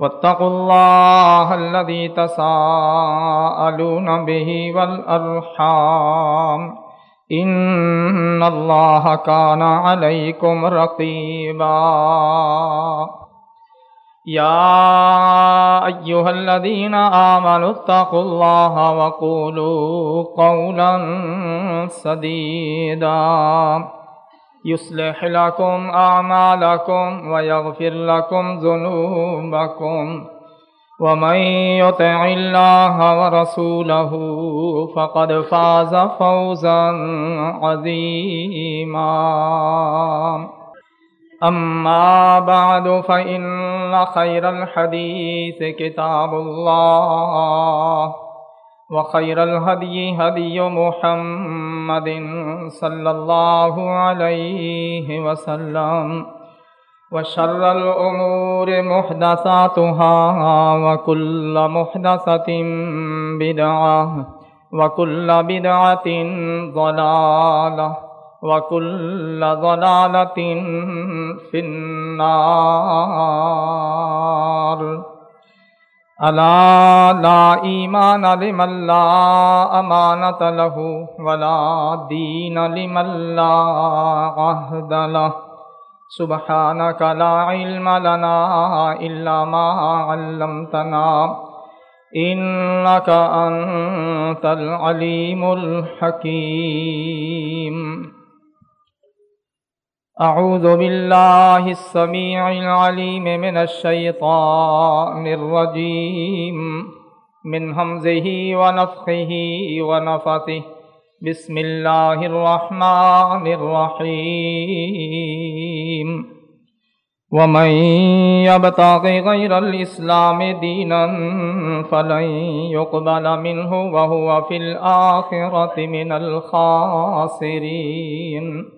واتقوا الله الذي تساءلون به والأرحام. إن الله كان عليكم رقيبا. يا أيها الذين آمنوا اتقوا الله وقولوا قولا سديدا. يصلح لكم أعمالكم ويغفر لكم ذنوبكم ومن يطع الله ورسوله فقد فاز فوزا عظيما. أما بعد، فإن خير الحديث كتاب الله. وخير الهدي هدي محمد صلى الله عليه وسلم وشر الأمور محدثاتها وكل محدثة بدعة وكل بدعة ضلالة وكل ضلالة في النار ألا لا إيمان لمن لا أمانة له ولا دين لمن لا عهد له. سبحانك لا علم لنا إلا ما علمتنا. إنك أنت العليم الحكيم. أعوذ بالله السميع العليم من الشيطان الرجيم. من همزه ونفخه ونفثه. بسم الله الرحمن الرحيم. ومن يبتغ غير الإسلام دينا فلن يقبل منه وهو في الآخرة من الخاسرين.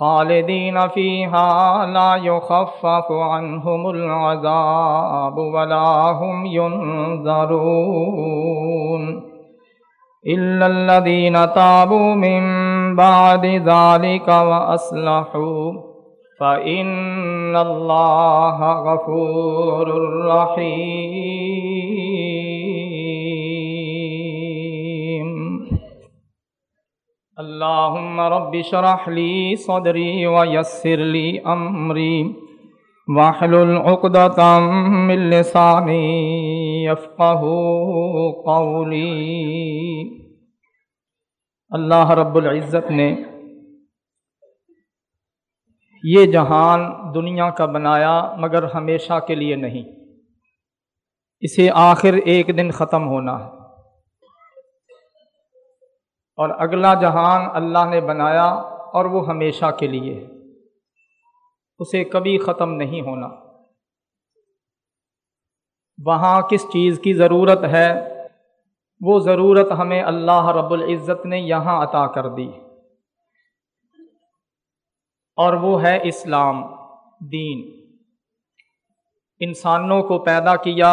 خالدين فيها لا يخفف عنهم العذاب ولا هم ينذرون إلا الذين تابوا من بعد ذلك وأصلحوا فإن الله غفور رحيم اللهم رب شرح لي صدري ويسر لي أمري واحلل عقدة من لساني يفقه قولي اللہ رب العزت نے یہ جہان دنیا کا بنایا مگر ہمیشہ کے لیے نہیں۔ اسے آخر ایک دن ختم ہونا ہے۔ اور اگلا جہان اللہ نے بنایا اور وہ ہمیشہ کے لیے ہے۔ اسے کبھی ختم نہیں ہونا۔ وہاں کس چیز کی ضرورت ہے؟ وہ ضرورت ہمیں اللہ رب العزت نے یہاں عطا کر دی۔ اور وہ ہے اسلام، دین۔ انسانوں کو پیدا کیا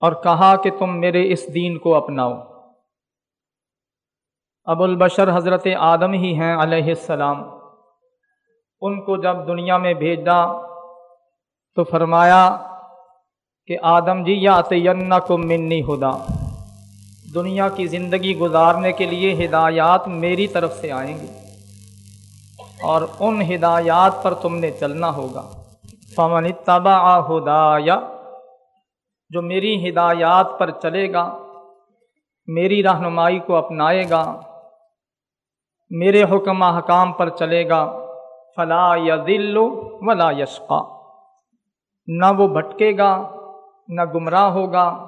اور کہا کہ تم میرے اس دین کو اپناؤ۔ ابو البشر حضرت آدم ہی ہیں علیہ السلام۔ ان کو جب دنیا میں بھیجا تو فرمایا کہ آدم جی یا تین کو منی ہدا۔ دنیا کی زندگی گزارنے کے لیے ہدایات میری طرف سے آئیں گی اور ان ہدایات پر تم نے چلنا ہوگا۔ فمن تبا ہدایا، جو میری ہدایات پر چلے گا، میری رہنمائی کو اپنائے گا میرے حکم حکام پر چلے گا۔ فلا یا دل ولا یشقا نہ وہ بھٹکے گا، نہ گمراہ ہوگا۔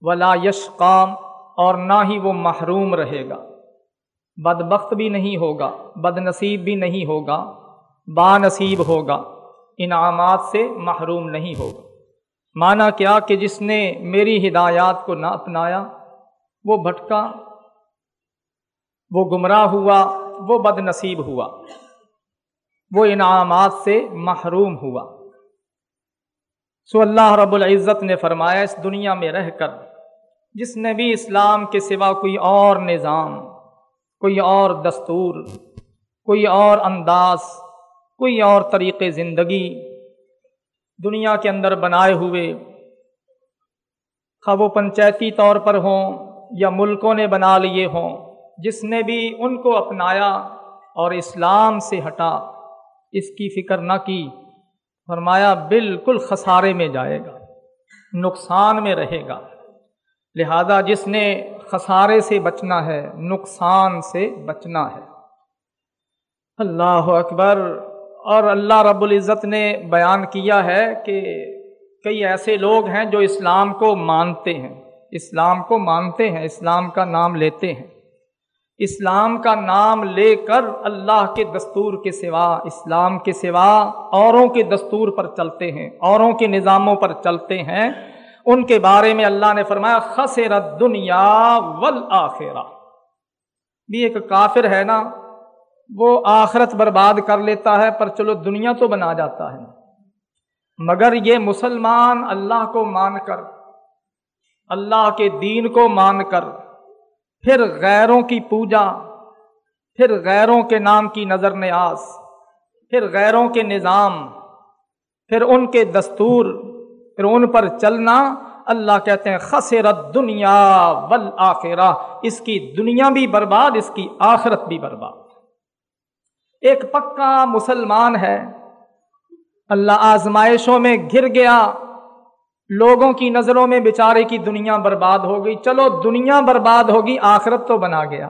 ولا یشقا اور نہ ہی وہ محروم رہے گا۔ بد بخت بھی نہیں ہوگا بد نصیب بھی نہیں ہوگا با نصیب ہوگا۔ انعامات سے محروم نہیں ہوگا۔ مانا کیا کہ جس نے میری ہدایات کو نہ اپنایا، وہ بھٹکا وہ گمراہ ہوا، وہ بد نصیب ہوا، وہ انعامات سے محروم ہوا۔ سو اللہ رب العزت نے فرمایا، اس دنیا میں رہ کر، جس نے بھی اسلام کے سوا کوئی اور نظام، کوئی اور دستور، کوئی اور انداز، کوئی اور طریقے زندگی دنیا کے اندر بنائے ہوئے، خواہ وہ پنچایتی طور پر ہوں یا ملکوں نے بنا لیے ہوں جس نے بھی ان کو اپنایا اور اسلام سے ہٹا، اس کی فکر نہ کی، فرمایا بالکل خسارے میں جائے گا، نقصان میں رہے گا۔ لہذا جس نے خسارے سے بچنا ہے، نقصان سے بچنا ہے۔ اللہ اکبر۔ اور اللہ رب العزت نے بیان کیا ہے کہ کئی ایسے لوگ ہیں جو اسلام کو مانتے ہیں، اسلام کو مانتے ہیں، اسلام کا نام لیتے ہیں۔ اسلام کا نام لے کر اللہ کے دستور کے سوا، اسلام کے سوا اوروں کے دستور پر چلتے ہیں، اوروں کے نظاموں پر چلتے ہیں۔ ان کے بارے میں اللہ نے فرمایا، خسرت دنیا والآخرہ۔ بھی ایک کافر ہے نا، وہ آخرت برباد کر لیتا ہے، پر چلو دنیا تو بنا جاتا ہے۔ مگر یہ مسلمان اللہ کو مان کر، اللہ کے دین کو مان کر پھر غیروں کی پوجا، پھر غیروں کے نام کی نظر نیاز، پھر غیروں کے نظام، پھر ان کے دستور، پھر ان پر چلنا۔ اللہ کہتے ہیں، خسرت دنیا ول اس کی دنیا بھی برباد، اس کی آخرت بھی برباد۔ ایک پکا مسلمان ہے۔ اللہ آزمائشوں میں گر گیا۔ لوگوں کی نظروں میں بیچارے کی دنیا برباد ہو گئی۔ چلو، دنیا برباد ہوگی، آخرت تو بنا گیا۔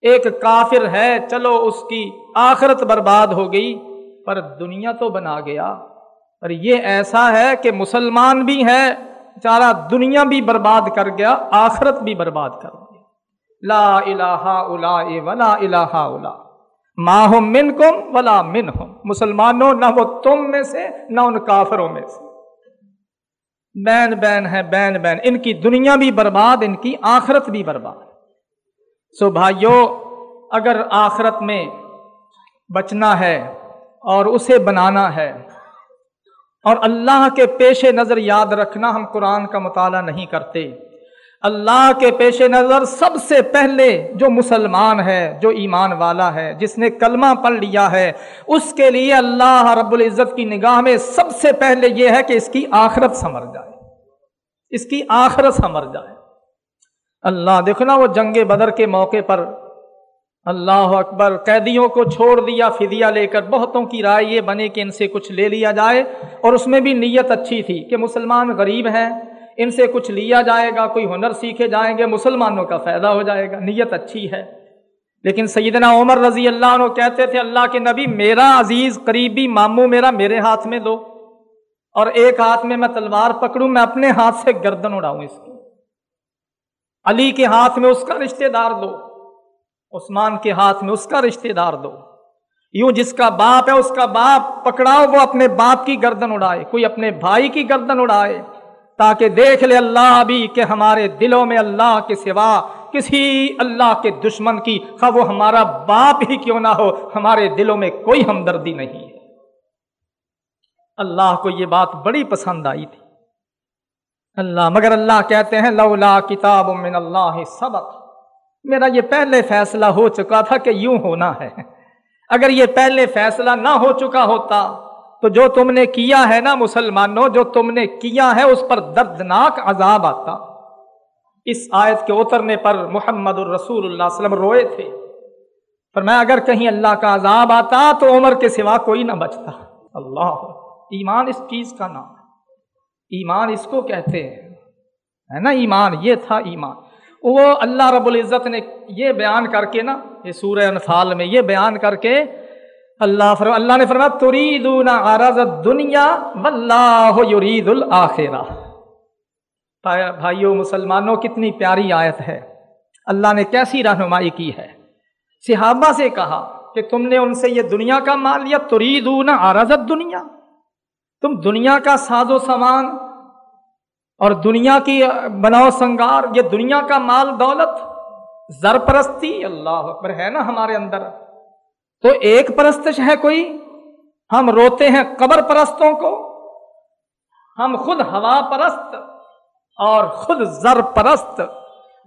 ایک کافر ہے، چلو، اس کی آخرت برباد ہو گئی، پر دنیا تو بنا گیا۔ اور یہ ایسا ہے کہ مسلمان بھی ہے چارا دنیا بھی برباد کر گیا، آخرت بھی برباد کر گیا۔ لا الہ الا ولا الہ الا ماہ من کم ولا منہم مسلمانوں، نہ وہ تم میں سے، نہ ان کافروں میں سے۔ بین بین ہے، بین بین۔ ان کی دنیا بھی برباد، ان کی آخرت بھی برباد۔ سو بھائیو، اگر آخرت میں بچنا ہے اور اسے بنانا ہے اور اللہ کے پیش نظر یاد رکھنا ہم قرآن کا مطالعہ نہیں کرتے اللہ کے پیش نظر سب سے پہلے جو مسلمان ہے، جو ایمان والا ہے، جس نے کلمہ پڑھ لیا ہے، اس کے لیے اللہ رب العزت کی نگاہ میں سب سے پہلے یہ ہے کہ اس کی آخرت سمر جائے۔ اس کی آخرت سمر جائے۔ اللہ دیکھنا وہ جنگ بدر کے موقع پر اللہ اکبر قیدیوں کو چھوڑ دیا فدیا لے کر بہتوں کی رائے یہ بنے کہ ان سے کچھ لے لیا جائے اور اس میں بھی نیت اچھی تھی کہ مسلمان غریب ہیں۔ ان سے کچھ لیا جائے گا، کوئی ہنر سیکھے جائیں گے، مسلمانوں کا فائدہ ہو جائے گا، نیت اچھی ہے۔ لیکن سیدنا عمر رضی اللہ عنہ کہتے تھے، اللہ کے نبی، میرا عزیز، قریبی ماموں میرا میرے ہاتھ میں دو، اور ایک ہاتھ میں میں تلوار پکڑوں، میں اپنے ہاتھ سے گردن اڑاؤں اس کی۔ علی کے ہاتھ میں اس کا رشتہ دار دو، عثمان کے ہاتھ میں اس کا رشتہ دار دو۔ یوں جس کا باپ ہے، اس کا باپ، پکڑاؤ، وہ اپنے باپ کی گردن اڑائے، کوئی اپنے بھائی کی گردن اڑائے۔ تاکہ دیکھ لے اللہ بھی کہ ہمارے دلوں میں اللہ کے سوا کسی اللہ کے دشمن کی خواہ وہ ہمارا باپ ہی کیوں نہ ہو، ہمارے دلوں میں کوئی ہمدردی نہیں ہے۔ اللہ کو یہ بات بڑی پسند آئی تھی۔ اللہ، مگر اللہ کہتے ہیں، لولا کتاب من اللہ سبق۔ میرا یہ پہلے فیصلہ ہو چکا تھا کہ یوں ہونا ہے۔ اگر یہ پہلے فیصلہ نہ ہو چکا ہوتا تو جو تم نے کیا ہے نا مسلمانوں، جو تم نے کیا ہے، اس پر دردناک عذاب آتا۔ اس آیت کے اترنے پر محمد الرسول اللہ علیہ وسلم روئے تھے۔ پر میں اگر کہیں اللہ کا عذاب آتا تو عمر کے سوا کوئی نہ بچتا۔ اللہ ایمان اس چیز کا نام ہے۔ ایمان اس کو کہتے ہیں۔ ہے نا ایمان؟ یہ تھا ایمان۔ وہ اللہ رب العزت نے یہ بیان کر کے نا، یہ سورہ انفال میں یہ بیان کر کے اللہ فرما، اللہ نے فرما تریدون عرض دنیا واللہ یرید الآخرہ بھائیوں مسلمانوں، کتنی پیاری آیت ہے۔ اللہ نے کیسی رہنمائی کی ہے۔ صحابہ سے کہا کہ تم نے ان سے یہ دنیا کا مال لیا، تریدون عرض دنیا تم دنیا کا ساز و سامان اور دنیا کی بناؤ سنگار، یہ دنیا کا مال دولت۔ زر پرستی اللہ اکبر، ہے نا ہمارے اندر۔ تو ایک پرستش ہے کوئی؟ ہم روتے ہیں قبر پرستوں کو، ہم خود ہوا پرست اور خود زر پرست۔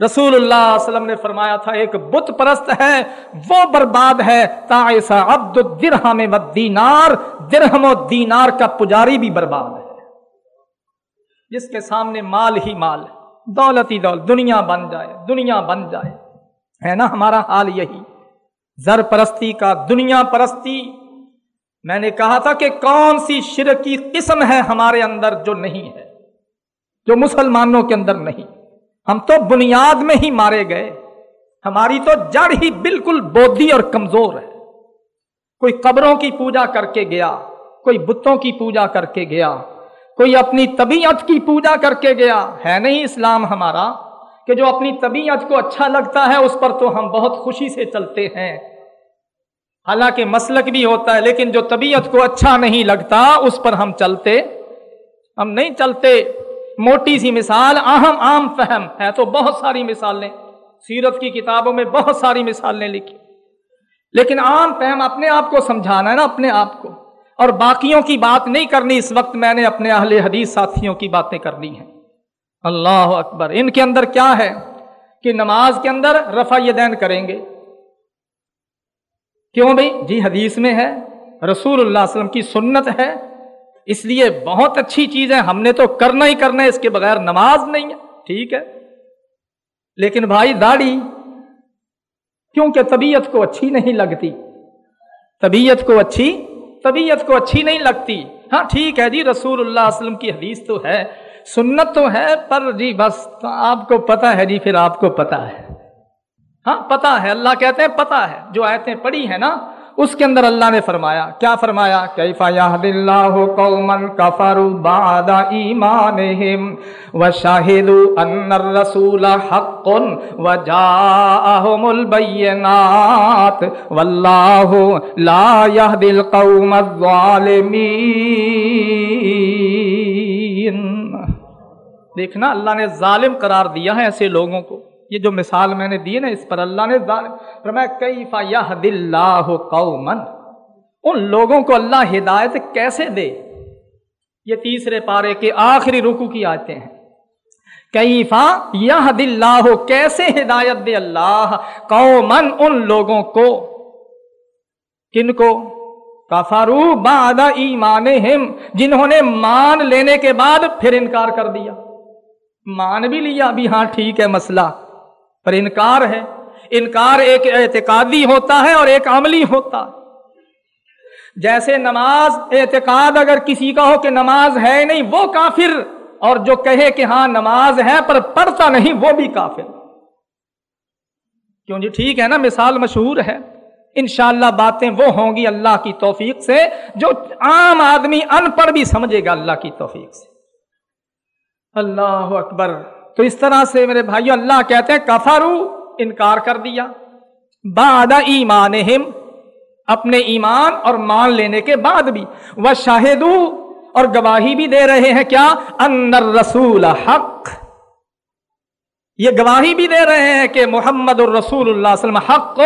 رسول اللہ علیہ وسلم نے فرمایا تھا، ایک بت پرست ہے، وہ برباد ہے۔ تائسا عبد درہم و دینار درہم و دینار کا پجاری بھی برباد ہے۔ جس کے سامنے مال ہی مال دولت ہی دولت دنیا بن جائے، دنیا بن جائے۔ ہے نا، ہمارا حال یہی۔ زر پرستی کا دنیا پرستی۔ میں نے کہا تھا کہ کون سی شرک کی قسم ہے ہمارے اندر جو نہیں ہے، جو مسلمانوں کے اندر نہیں۔ ہم تو بنیاد میں ہی مارے گئے۔ ہماری تو جڑ ہی بالکل بودھی اور کمزور ہے۔ کوئی قبروں کی پوجا کر کے گیا، کوئی بتوں کی پوجا کر کے گیا، کوئی اپنی طبیعت کی پوجا کر کے گیا۔ ہے نہیں اسلام ہمارا۔ کہ جو اپنی طبیعت کو اچھا لگتا ہے، اس پر تو ہم بہت خوشی سے چلتے ہیں۔ حالانکہ مسلک بھی ہوتا ہے، لیکن جو طبیعت کو اچھا نہیں لگتا، اس پر ہم چلتے۔ ہم نہیں چلتے۔ موٹی سی مثال، اہم عام فہم ہے۔ تو بہت ساری مثالیں، سیرت کی کتابوں میں بہت ساری مثالیں لکھی۔ لیکن عام فہم اپنے آپ کو سمجھانا ہے نا، اپنے آپ کو۔ اور باقیوں کی بات نہیں کرنی، اس وقت میں نے اپنے اہل حدیث ساتھیوں کی باتیں کرنی ہیں۔ اللہ اکبر۔ ان کے اندر کیا ہے کہ نماز کے اندر رفع یدین کریں گے؟ کیوں بھائی؟ جی حدیث میں ہے، رسول اللہ علیہ وسلم کی سنت ہے۔ اس لیے بہت اچھی چیز ہے ہم نے تو کرنا ہی کرنا ہے، اس کے بغیر نماز نہیں ہے۔ ٹھیک ہے۔ لیکن بھائی داڑھی، کیونکہ طبیعت کو اچھی نہیں لگتی۔ طبیعت کو اچھی، طبیعت کو اچھی نہیں لگتی۔ ہاں ٹھیک ہے جی رسول اللہ علیہ وسلم کی حدیث تو ہے۔ سنت تو ہے، پر جی بس آپ کو پتا ہے جی پھر آپ کو پتا ہے۔ ہاں پتا ہے، اللہ کہتے ہیں پتا ہے۔ جو آیتیں پڑھی ہیں نا، اس کے اندر اللہ نے فرمایا۔ کیا فرمایا؟ کیفا یہد اللہ قوما کفروا بعد ایمانہم وشاہدوا ان الرسول حق وجاءہم البینات واللہ لا یہد القوم الظالمین۔ دیکھنا اللہ نے ظالم قرار دیا ہے ایسے لوگوں کو۔ یہ جو مثال میں نے دی نا، اس پر اللہ نے ظالم۔ فرمایا کیفا یہد اللہ قوما؟ ان لوگوں کو اللہ ہدایت کیسے دے؟ یہ تیسرے پارے کے آخری رکو کی آتے ہیں۔ کیفا یہد اللہ، کیسے ہدایت دے اللہ قومن ان لوگوں کو؟ کن کو؟ کفارو بعد ایمانہم، جنہوں نے مان لینے کے بعد پھر انکار کر دیا۔ مان بھی لیا ابھی ہاں ٹھیک ہے مسئلہ، پر انکار ہے۔ انکار ایک اعتقادی ہوتا ہے اور ایک عملی ہوتا ہے۔ جیسے نماز، اعتقاد اگر کسی کا ہو کہ نماز ہے نہیں، وہ کافر۔ اور جو کہے کہ ہاں نماز ہے پر پڑھتا نہیں، وہ بھی کافر۔ کیوں جی ٹھیک ہے نا، مثال مشہور ہے۔ انشاءاللہ باتیں وہ ہوں گی اللہ کی توفیق سے، جو عام آدمی ان پڑھ بھی سمجھے گا اللہ کی توفیق سے۔ اللہ اکبر۔ تو اس طرح سے میرے بھائی اللہ کہتے ہیں کفارو انکار کر دیا۔ بعد ایمان اپنے ایمان اور مان لینے کے بعد بھی۔ وہ شاہدو اور گواہی بھی دے رہے ہیں کیا؟ اندر رسول حق۔ یہ گواہی بھی دے رہے ہیں کہ محمد الرسول اللہ وسلم حق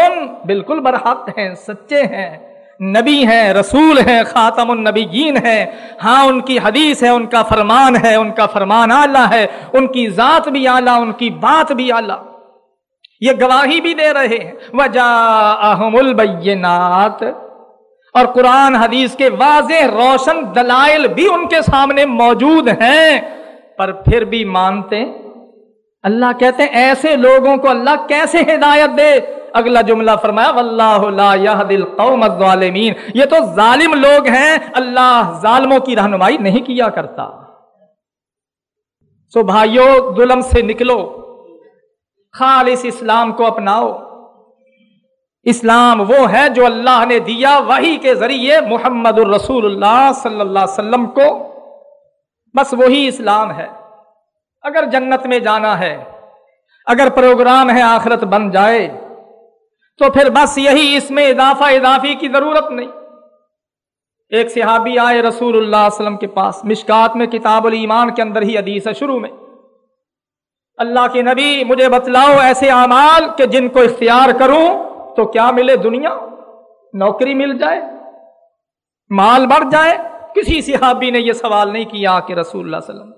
بالکل برحق ہیں، سچے ہیں۔ نبی ہیں، رسول ہیں، خاتم النبیین ہیں۔ ہاں ان کی حدیث ہے، ان کا فرمان ہے، ان کا فرمان اعلیٰ ہے۔ ان کی ذات بھی اعلیٰ، ان کی بات بھی اعلیٰ۔ یہ گواہی بھی دے رہے ہیں۔ وجا البینات اور قرآن، حدیث کے واضح روشن دلائل بھی ان کے سامنے موجود ہیں۔ پر پھر بھی مانتے، اللہ کہتے ہیں، ایسے لوگوں کو اللہ کیسے ہدایت دے؟ اگلا جملہ فرمایا، واللہ لا يهدي القوم الظالمین. یہ تو ظالم لوگ ہیں، اللہ ظالموں کی رہنمائی نہیں کیا کرتا۔ سو بھائیو، ظلم سے نکلو، خالص اسلام کو اپناؤ۔ اسلام وہ ہے جو اللہ نے دیا وہی کے ذریعے محمد الرسول اللہ صلی اللہ علیہ وسلم کو۔ بس وہی اسلام ہے۔ اگر جنت میں جانا ہے، اگر پروگرام ہے آخرت بن جائے تو پھر بس یہی اس میں اضافہ اضافی کی ضرورت نہیں۔ ایک صحابی آئے رسول اللہ علیہ وسلم کے پاس، مشکات میں کتاب الایمان کے اندر ہی حدیث ہے شروع میں۔ اللہ کے نبی، مجھے بتلاؤ ایسے اعمال کہ جن کو اختیار کروں تو کیا ملے دنیا؟ نوکری مل جائے؟ مال بڑھ جائے؟ کسی صحابی نے یہ سوال نہیں کیا کہ رسول اللہ علیہ وسلم،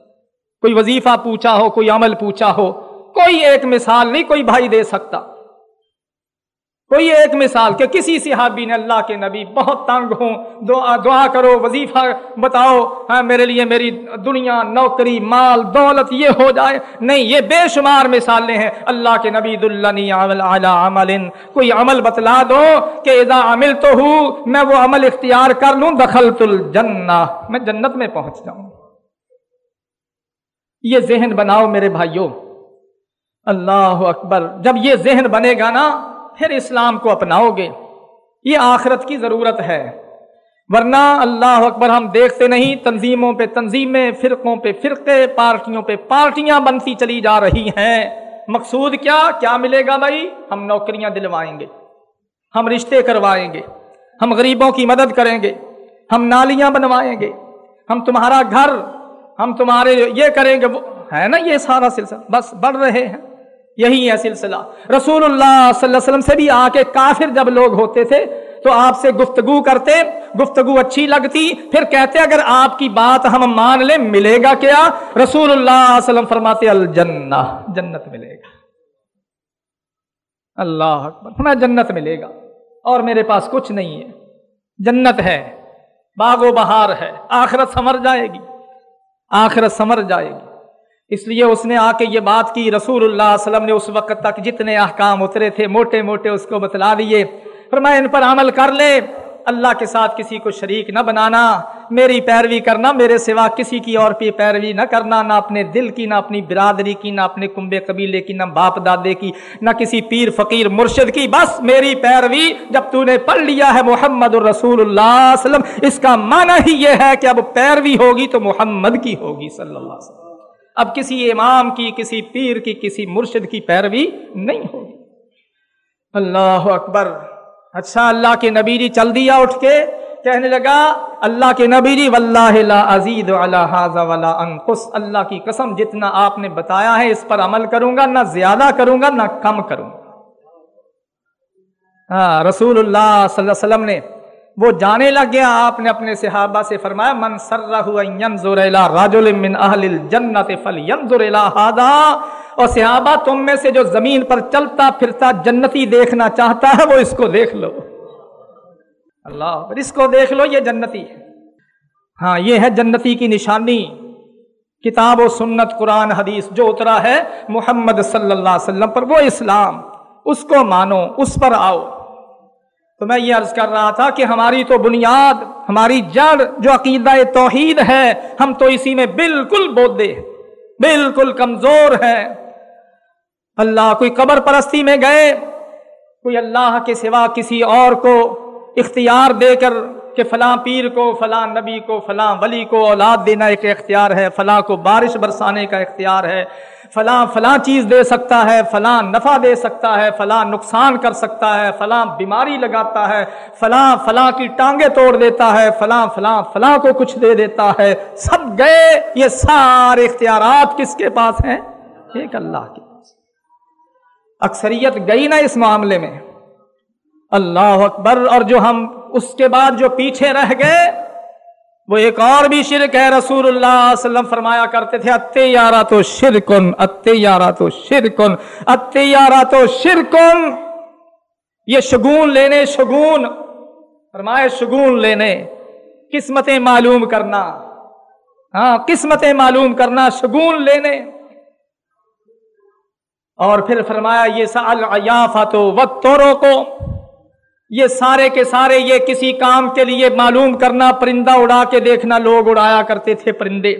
کوئی وظیفہ پوچھا ہو، کوئی عمل پوچھا ہو، کوئی ایک مثال نہیں، کوئی بھائی دے سکتا۔ کوئی ایک مثال کہ کسی صحابی نے اللہ کے نبی بہت تنگ ہوں، دعا دعا کرو، وظیفہ بتاؤ ہاں میرے لیے میری دنیا، نوکری، مال، دولت، یہ ہو جائے۔ نہیں، یہ بے شمار مثالیں ہیں۔ اللہ کے نبی دلنی عمل کوئی عمل بتلا دو کہ اذا عمل تو ہوں میں وہ عمل اختیار کر لوں، دخلت الجنہ۔ میں جنت میں پہنچ جاؤں۔ یہ ذہن بناؤ میرے بھائیوں۔ اللہ اکبر۔ جب یہ ذہن بنے گا نا پھر اسلام کو اپناؤ گے؟ یہ آخرت کی ضرورت ہے۔ ورنہ اللہ اکبر ہم دیکھتے نہیں، تنظیموں پہ تنظیمیں، فرقوں پہ فرقے، پارٹیوں پہ پارٹیاں بنتی چلی جا رہی ہیں۔ مقصود کیا؟ کیا ملے گا بھائی؟ ہم نوکریاں دلوائیں گے، ہم رشتے کروائیں گے، ہم غریبوں کی مدد کریں گے، ہم نالیاں بنوائیں گے۔ ہم تمہارا گھر، ہم تمہارے یہ کریں گے، وہ ہے نا یہ سارا سلسلہ؟ بس بڑھ رہے ہیں۔ یہی ہے سلسلہ۔ رسول اللہ صلی اللہ علیہ وسلم سے بھی آ کے کافر جب لوگ ہوتے تھے، تو آپ سے گفتگو کرتے، گفتگو اچھی لگتی، پھر کہتے، اگر آپ کی بات ہم مان لیں، ملے گا کیا؟ رسول اللہ علیہ وسلم فرماتے، الجنہ، جنت ملے گا۔ اللہ ہمیں جنت ملے گا۔ اور میرے پاس کچھ نہیں ہے۔ جنت ہے، باغ و بہار ہے، آخرت سمر جائے گی۔ آخرت سمر جائے گی۔ اس لیے اس نے آ کے یہ بات کی، رسول اللہ علیہ وسلم نے اس وقت تک جتنے احکام اترے تھے، موٹے موٹے اس کو بتلا دیے۔ پھر میں ان پر عمل کر لے، اللہ کے ساتھ کسی کو شریک نہ بنانا، میری پیروی کرنا، میرے سوا کسی کی اور پہ پیروی نہ کرنا، نہ اپنے دل کی، نہ اپنی برادری کی، نہ اپنے کنبے قبیلے کی، نہ باپ دادے کی، نہ کسی پیر فقیر مرشد کی۔ بس میری پیروی جب تو نے پڑھ لیا ہے محمد الرسول اللہ علیہ وسلم، اس کا معنی ہی یہ ہے کہ اب پیروی ہوگی تو محمد کی ہوگی صلی اللہ علیہ وسلم۔ اب کسی امام کی، کسی پیر کی، کسی مرشد کی پیروی نہیں ہوگی۔ اللہ اکبر۔ اچھا اللہ کے نبی جی چل دیا اٹھ کے کہنے لگا، اللہ کے نبی جی واللہ لا ازید ولا انقص۔ اللہ کی قسم، جتنا آپ نے بتایا ہے، اس پر عمل کروں گا، نہ زیادہ کروں گا، نہ کم کروں گا۔ ہاں رسول اللہ صلی اللہ علیہ وسلم نے وہ جانے لگ گیا، آپ نے اپنے صحابہ سے فرمایا، من ينظر رجل من اهل الجنه فلينظر الى هذا اور صحابہ، تم میں سے جو زمین پر چلتا پھرتا جنتی دیکھنا چاہتا ہے، وہ اس کو دیکھ لو۔ اللہ، اس کو دیکھ لو، یہ جنتی ہے۔ ہاں یہ ہے جنتی کی نشانی۔ کتاب و سنت، قرآن، حدیث، جو اترا ہے، محمد صلی اللہ علیہ وسلم پر، وہ اسلام۔ اس کو مانو، اس پر آؤ۔ تو میں یہ عرض کر رہا تھا کہ ہماری تو بنیاد، ہماری جڑ جو عقیدہ توحید ہے، ہم تو اسی میں بالکل بودے بالکل کمزور ہے اللہ کوئی قبر پرستی میں گئے، کوئی اللہ کے سوا کسی اور کو اختیار دے کر کہ فلاں پیر کو، فلاں نبی کو، فلاں ولی کو اولاد دینا ایک اختیار ہے، فلاں کو بارش برسانے کا اختیار ہے۔ فلاں فلاں چیز دے سکتا ہے، فلاں نفع دے سکتا ہے، فلاں نقصان کر سکتا ہے، فلاں بیماری لگاتا ہے، فلاں فلاں کی ٹانگیں توڑ دیتا ہے، فلاں فلاں فلاں کو کچھ دے دیتا ہے۔ سب گئے، یہ سارے اختیارات کس کے پاس ہیں؟ ایک اللہ کے پاس۔ اکثریت گئی نا اس معاملے میں۔ اللہ اکبر، اور جو ہم اس کے بعد جو پیچھے رہ گئے وہ ایک اور بھی شرک ہے، رسول اللہ علیہ وسلم فرمایا کرتے تھے، اتے یارا تو شرکن، اتے یارا تو شرکن، اتے یارا تو شرکن۔ یہ شگون لینے، شگون۔ فرمائے شگون لینے۔ قسمتیں معلوم کرنا۔ ہاں قسمتیں معلوم کرنا، شگون لینے۔ اور پھر فرمایا، یہ سال تو وقت کو یہ سارے کے سارے یہ کسی کام کے لیے معلوم کرنا، پرندہ اڑا کے دیکھنا، لوگ اڑایا کرتے تھے پرندے۔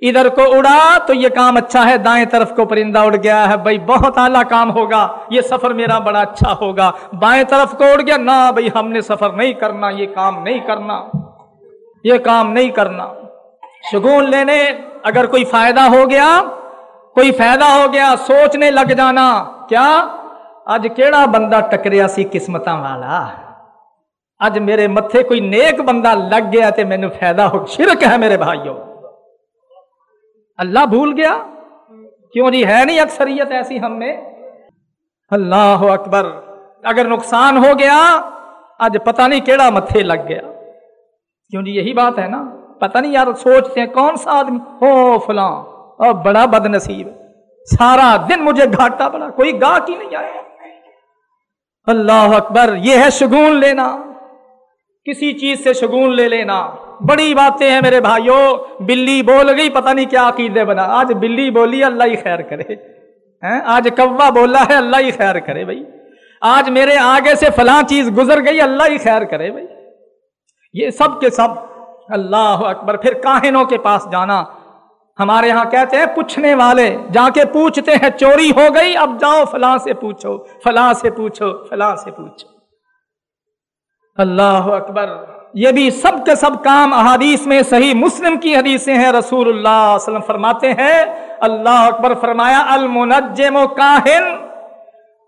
ادھر کو اڑا تو یہ کام اچھا ہے، دائیں طرف کو پرندہ اڑ گیا ہے۔ بھائی بہت اعلیٰ کام ہوگا، یہ سفر میرا بڑا اچھا ہوگا۔ بائیں طرف کو اڑ گیا، نہ بھائی ہم نے سفر نہیں کرنا، یہ کام نہیں کرنا۔ یہ کام نہیں کرنا۔ شگون لینے اگر کوئی فائدہ ہو گیا، کوئی فائدہ ہو گیا، سوچنے لگ جانا۔ کیا؟ اج کیڑا بندہ ٹکریا سی قسمت والا اج میرے متھے کوئی نیک بندہ لگ گیا تے مینو فائدہ ہو شرک ہے میرے بھائیو اللہ بھول گیا کیوں جی ہے نہیں اکثریت ایسی ہم میں اللہ اکبر اگر نقصان ہو گیا اج پتہ نہیں کیڑا متھے لگ گیا کیوں جی یہی بات ہے نا پتہ نہیں یار سوچتے ہیں کون سا آدمی ہو فلاں اور بڑا بد نصیب سارا دن مجھے گھاٹا پڑا کوئی گاہ کی نہیں آیا اللہ اکبر، یہ ہے شگون لینا۔ کسی چیز سے شگون لے لینا۔ بڑی باتیں ہیں میرے بھائیوں بلی بول گئی، پتہ نہیں کیا عقیدے بنا۔ آج بلی بولی اللہ ہی خیر کرے۔ ہاں، آج کوا بولا ہے، اللہ ہی خیر کرے بھائی۔ آج میرے آگے سے فلاں چیز گزر گئی، اللہ ہی خیر کرے بھائی۔ یہ سب کے سب، اللہ اکبر، پھر کاہنوں کے پاس جانا۔ ہمارے ہاں کہتے ہیں پوچھنے والے، جا کے پوچھتے ہیں، چوری ہو گئی، اب جاؤ فلاں سے پوچھو، فلاں سے پوچھو، فلاں سے پوچھو۔ اللہ اکبر۔ یہ بھی سب کے سب کام احادیث میں صحیح مسلم کی حدیثیں ہیں۔ رسول اللہ علیہ وسلم فرماتے ہیں، اللہ اکبر فرمایا، المنجم و کاہن۔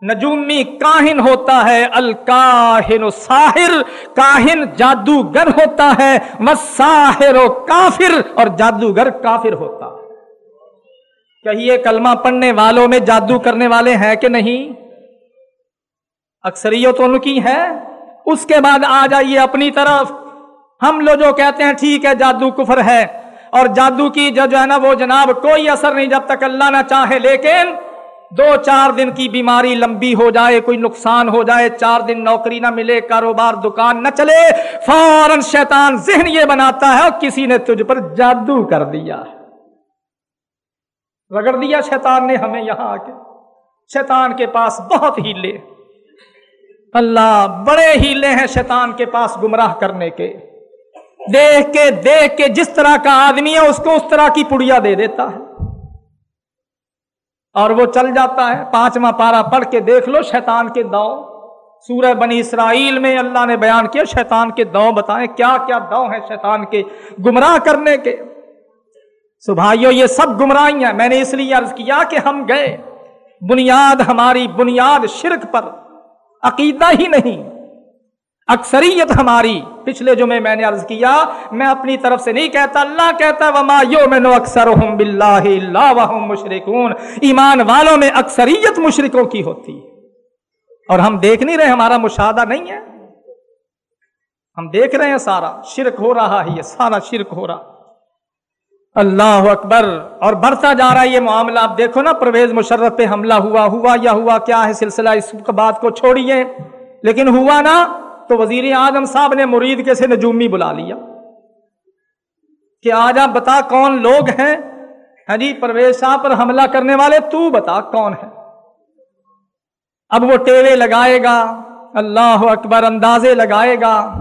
نجومی کاہن ہوتا ہے، الکاہن ساحر، کاہن جادوگر ہوتا ہے، مساحر و کافر اور جادوگر کافر ہوتا ہے۔ کہیے کلمہ پڑھنے والوں میں جادو کرنے والے ہیں کہ نہیں؟ اکثریت ان کی ہے اس کے بعد آ جائیے اپنی طرف۔ ہم لوگ جو کہتے ہیں، ٹھیک ہے، جادو کفر ہے۔ اور جادو کی جو ہے نا، وہ جناب کوئی اثر نہیں جب تک اللہ نہ چاہے، لیکن دو چار دن کی بیماری لمبی ہو جائے، کوئی نقصان ہو جائے، چار دن نوکری نہ ملے، کاروبار، دکان نہ چلے، فوراً شیطان ذہن یہ بناتا ہے، اور کسی نے تجھ پر جادو کر دیا۔ رگڑ دیا شیطان نے ہمیں یہاں آ کے شیطان کے پاس بہت ہیلے۔ اللہ بڑے ہیلے ہیں شیطان کے پاس گمراہ کرنے کے۔ دیکھ کے دیکھ کے جس طرح کا آدمی ہے، اس کو اس طرح کی پڑیا دے دیتا ہے۔ اور وہ چل جاتا ہے۔ پانچواں پارا پڑھ کے دیکھ لو، شیطان کے دو سورہ بنی اسرائیل میں اللہ نے بیان کیا، شیطان کے دو بتائیں، کیا کیا دو ہیں شیطان کے گمراہ کرنے کے۔ سبھائیو یہ سب گمراہی ہیں۔ میں نے اس لیے عرض کیا کہ ہم گئے۔ بنیاد ہماری بنیاد شرک پر، عقیدہ ہی نہیں۔ اکثریت ہماری، پچھلے جمعے میں نے عرض کیا، میں اپنی طرف سے نہیں کہتا، اللہ کہتا وما یو میں نو اکثر مشرقون ایمان والوں میں اکثریت مشرقوں کی ہوتی ہے۔ اور ہم دیکھ نہیں رہے، ہمارا مشاہدہ نہیں ہے۔ ہم دیکھ رہے ہیں سارا، شرک ہو رہا ہے یہ سارا شرک ہو رہا۔ اللہ اکبر۔ اور بڑھتا جا رہا ہے یہ معاملہ، آپ دیکھو نا، پرویز مشرف پہ حملہ ہوا ہوا یا ہوا، کیا ہے سلسلہ، اس بات کو چھوڑیے۔ لیکن ہوا نا تو وزیر اعظم صاحب نے مرید کے سے نجومی بلا لیا کہ آج آپ بتا کون لوگ ہیں؟ ہاں جی پرویز صاحب پر حملہ کرنے والے تو بتا کون ہے؟ اب وہ ٹیوے لگائے گا، اللہ اکبر اندازے لگائے گا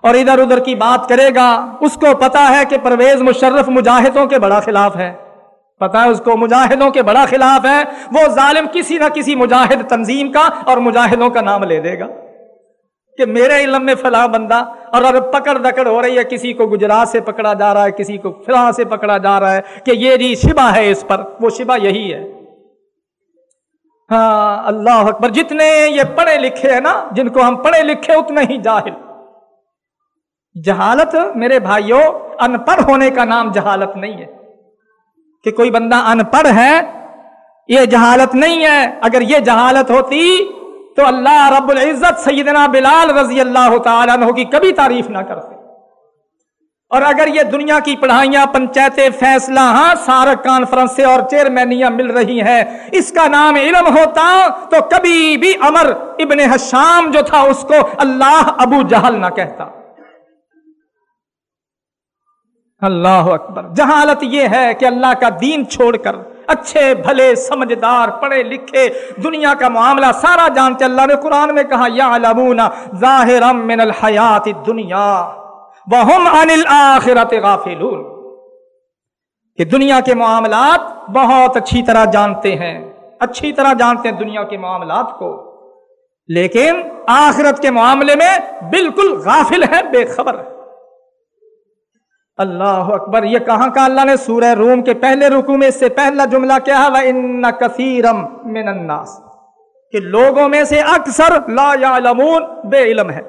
اور ادھر ادھر کی بات کرے گا۔ اس کو پتا ہے کہ پرویز مشرف مجاہدوں کے بڑا خلاف ہے۔ پتا ہے اس کو مجاہدوں کے بڑا خلاف ہے۔ وہ ظالم کسی نہ کسی مجاہد تنظیم کا اور مجاہدوں کا نام لے دے گا۔ کہ میرے علم میں فلاں بندہ اور اگر پکڑ دکڑ ہو رہی ہے، کسی کو گجرات سے پکڑا جا رہا ہے، کسی کو فلاں سے پکڑا جا رہا ہے کہ یہ جی شبہ ہے اس پر، وہ شبہ یہی ہے۔ ہاں اللہ اکبر، جتنے یہ پڑھے لکھے ہیں نا، جن کو ہم پڑھے لکھے اتنے ہی جاہل۔ جہالت میرے بھائیوں، ان پڑھ ہونے کا نام جہالت نہیں ہے۔ کہ کوئی بندہ ان پڑھ ہے، یہ جہالت نہیں ہے۔ اگر یہ جہالت ہوتی تو اللہ رب العزت سیدنا بلال رضی اللہ تعالیٰ عنہ کی کبھی تعریف نہ کرتے۔ اور اگر یہ دنیا کی پڑھائیاں، پنچایتیں، فیصلہ ہاں سارا کانفرنس اور چیئرمینیاں مل رہی ہیں، اس کا نام علم ہوتا تو کبھی بھی امر ابن حشام جو تھا اس کو اللہ ابو جہل نہ کہتا۔ اللہ اکبر۔ جہالت یہ ہے کہ اللہ کا دین چھوڑ کر اچھے بھلے سمجھدار، پڑھے لکھے، دنیا کا معاملہ سارا جانتے اللہ نے قرآن میں کہا یا ظاہر من الحیات دنیا غافلون. کہ دنیا کے معاملات بہت اچھی طرح جانتے ہیں، اچھی طرح جانتے ہیں دنیا کے معاملات کو، لیکن آخرت کے معاملے میں بالکل غافل ہے بے خبر ہے اللہ اکبر، یہ کہاں کا اللہ نے سورہ روم کے پہلے رکو میں اس سے پہلا جملہ کیا ہے؟ ان کثیرم من الناس۔ کہ لوگوں میں سے اکثر لا یعلمون بے علم ہے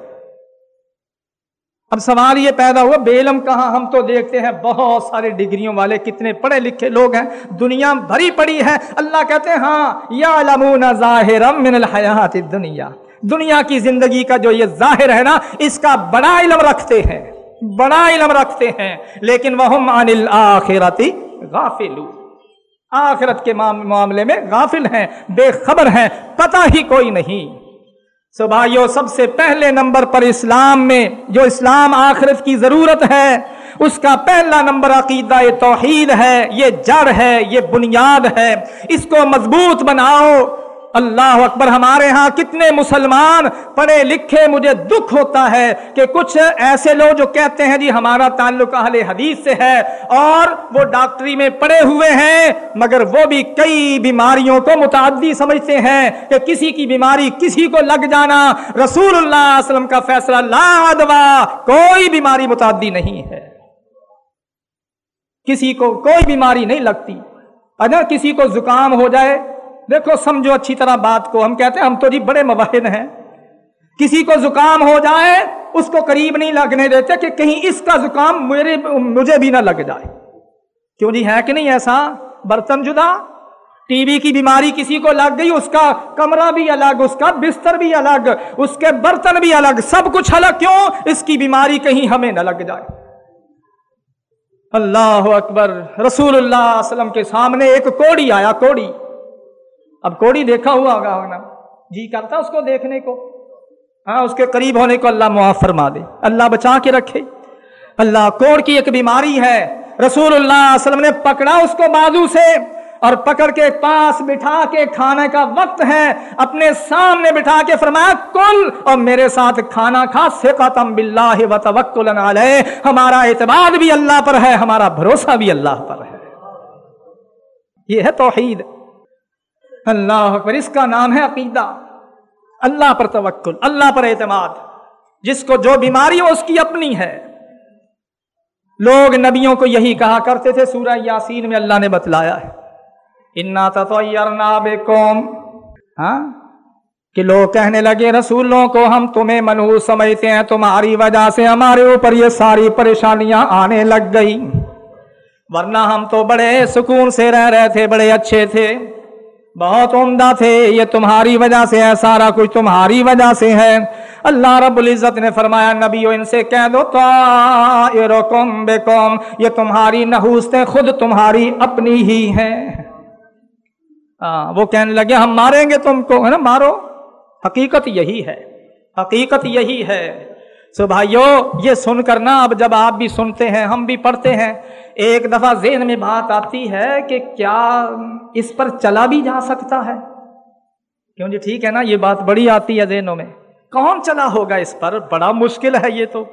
اب سوال یہ پیدا ہوا، بے علم کہاں ہم تو دیکھتے ہیں؟ بہت سارے ڈگریوں والے کتنے پڑھے لکھے لوگ ہیں، دنیا بھری پڑی ہے۔ اللہ کہتے ہیں ہاں یا لمون ظاہر من الحیات دنیا دنیا کی زندگی کا جو یہ ظاہر ہے نا، اس کا بڑا علم رکھتے ہیں۔ بڑا علم رکھتے ہیں، لیکن وہ آخرتی غافل آخرت کے معاملے میں غافل ہیں، بے خبر ہیں، پتہ ہی کوئی نہیں۔ سو بھائیو، سب سے پہلے نمبر پر اسلام میں جو اسلام آخرت کی ضرورت ہے، اس کا پہلا نمبر عقیدہ توحید ہے، یہ جڑ ہے، یہ بنیاد ہے۔ اس کو مضبوط بناؤ۔ اللہ اکبر، ہمارے ہاں کتنے مسلمان پڑھے لکھے، مجھے دکھ ہوتا ہے کہ کچھ ایسے لوگ جو کہتے ہیں جی ہمارا تعلق اہل حدیث سے ہے اور وہ ڈاکٹری میں پڑے ہوئے ہیں، مگر وہ بھی کئی بیماریوں کو متعدی سمجھتے ہیں کہ کسی کی بیماری کسی کو لگ جانا۔ رسول اللہ علیہ وسلم کا فیصلہ لا دوا کوئی بیماری متعدی نہیں ہے۔ کسی کو کوئی بیماری نہیں لگتی۔ اگر کسی کو زکام ہو جائے دیکھو، سمجھو اچھی طرح بات کو۔ ہم کہتے ہیں، ہم تو جی بڑے مواحد ہیں۔ کسی کو زکام ہو جائے، اس کو قریب نہیں لگنے دیتے کہ کہیں اس کا زکام میرے، مجھے بھی نہ لگ جائے۔ کیوں جی ہے کہ نہیں ایسا؟ برتن جدا، ٹی وی کی بیماری کسی کو لگ گئی، اس کا کمرہ بھی الگ، اس کا بستر بھی الگ، اس کے برتن بھی الگ، سب کچھ الگ۔ کیوں؟ اس کی بیماری کہیں ہمیں نہ لگ جائے۔ اللہ اکبر، رسول اللہ علیہ وسلم کے سامنے ایک کوڑی آیا، کوڑی۔ اب کوڑی دیکھا ہوا ہوگا ہونا۔ جی کرتا اس کو دیکھنے کو۔ ہاں اس کے قریب ہونے کو اللہ معاف فرما دے۔ اللہ بچا کے رکھے۔ اللہ کوڑ کی ایک بیماری ہے۔ رسول اللہ علیہ وسلم نے پکڑا اس کو بازو سے اور پکڑ کے پاس بٹھا کے کھانے کا وقت ہے۔ اپنے سامنے بٹھا کے فرمایا، کل اور میرے ساتھ کھانا کھا سقتم باللہ و توکل علیہ۔ ہمارا اعتماد بھی اللہ پر ہے، ہمارا بھروسہ بھی اللہ پر ہے۔ یہ ہے توحید۔ اللہ اکبر، اس کا نام ہے عقیدہ۔ اللہ پر توکل، اللہ پر اعتماد۔ جس کو جو بیماری ہو اس کی اپنی ہے۔ لوگ نبیوں کو یہی کہا کرتے تھے، سورہ یاسین میں اللہ نے بتلایا ہے۔ انا تطیرنا بکم ہاں؟ کہ لوگ کہنے لگے، رسولوں کو ہم تمہیں منحوس سمجھتے ہیں، تمہاری وجہ سے ہمارے اوپر یہ ساری پریشانیاں آنے لگ گئی ورنہ ہم تو بڑے سکون سے رہ رہے تھے، بڑے اچھے تھے۔ بہت عمدہ تھے، یہ تمہاری وجہ سے ہے، سارا کچھ تمہاری وجہ سے ہے۔ اللہ رب العزت نے فرمایا، نبی ان سے کہہ دو تو بے قوم یہ تمہاری نحوستیں خود تمہاری اپنی ہی ہیں۔ ہاں، وہ کہنے لگے، ہم ماریں گے تم کو، ہے نا؟ مارو۔ حقیقت یہی ہے۔ حقیقت یہی ہے۔ سو بھائیو، یہ سن کر نا اب جب آپ بھی سنتے ہیں، ہم بھی پڑھتے ہیں، ایک دفعہ ذہن میں بات آتی ہے کہ کیا اس پر چلا بھی جا سکتا ہے؟ کیوں جی؟ ٹھیک ہے نا، یہ بات بڑی آتی ہے ذہنوں میں۔ کون چلا ہوگا اس پر؟ بڑا مشکل ہے یہ تو۔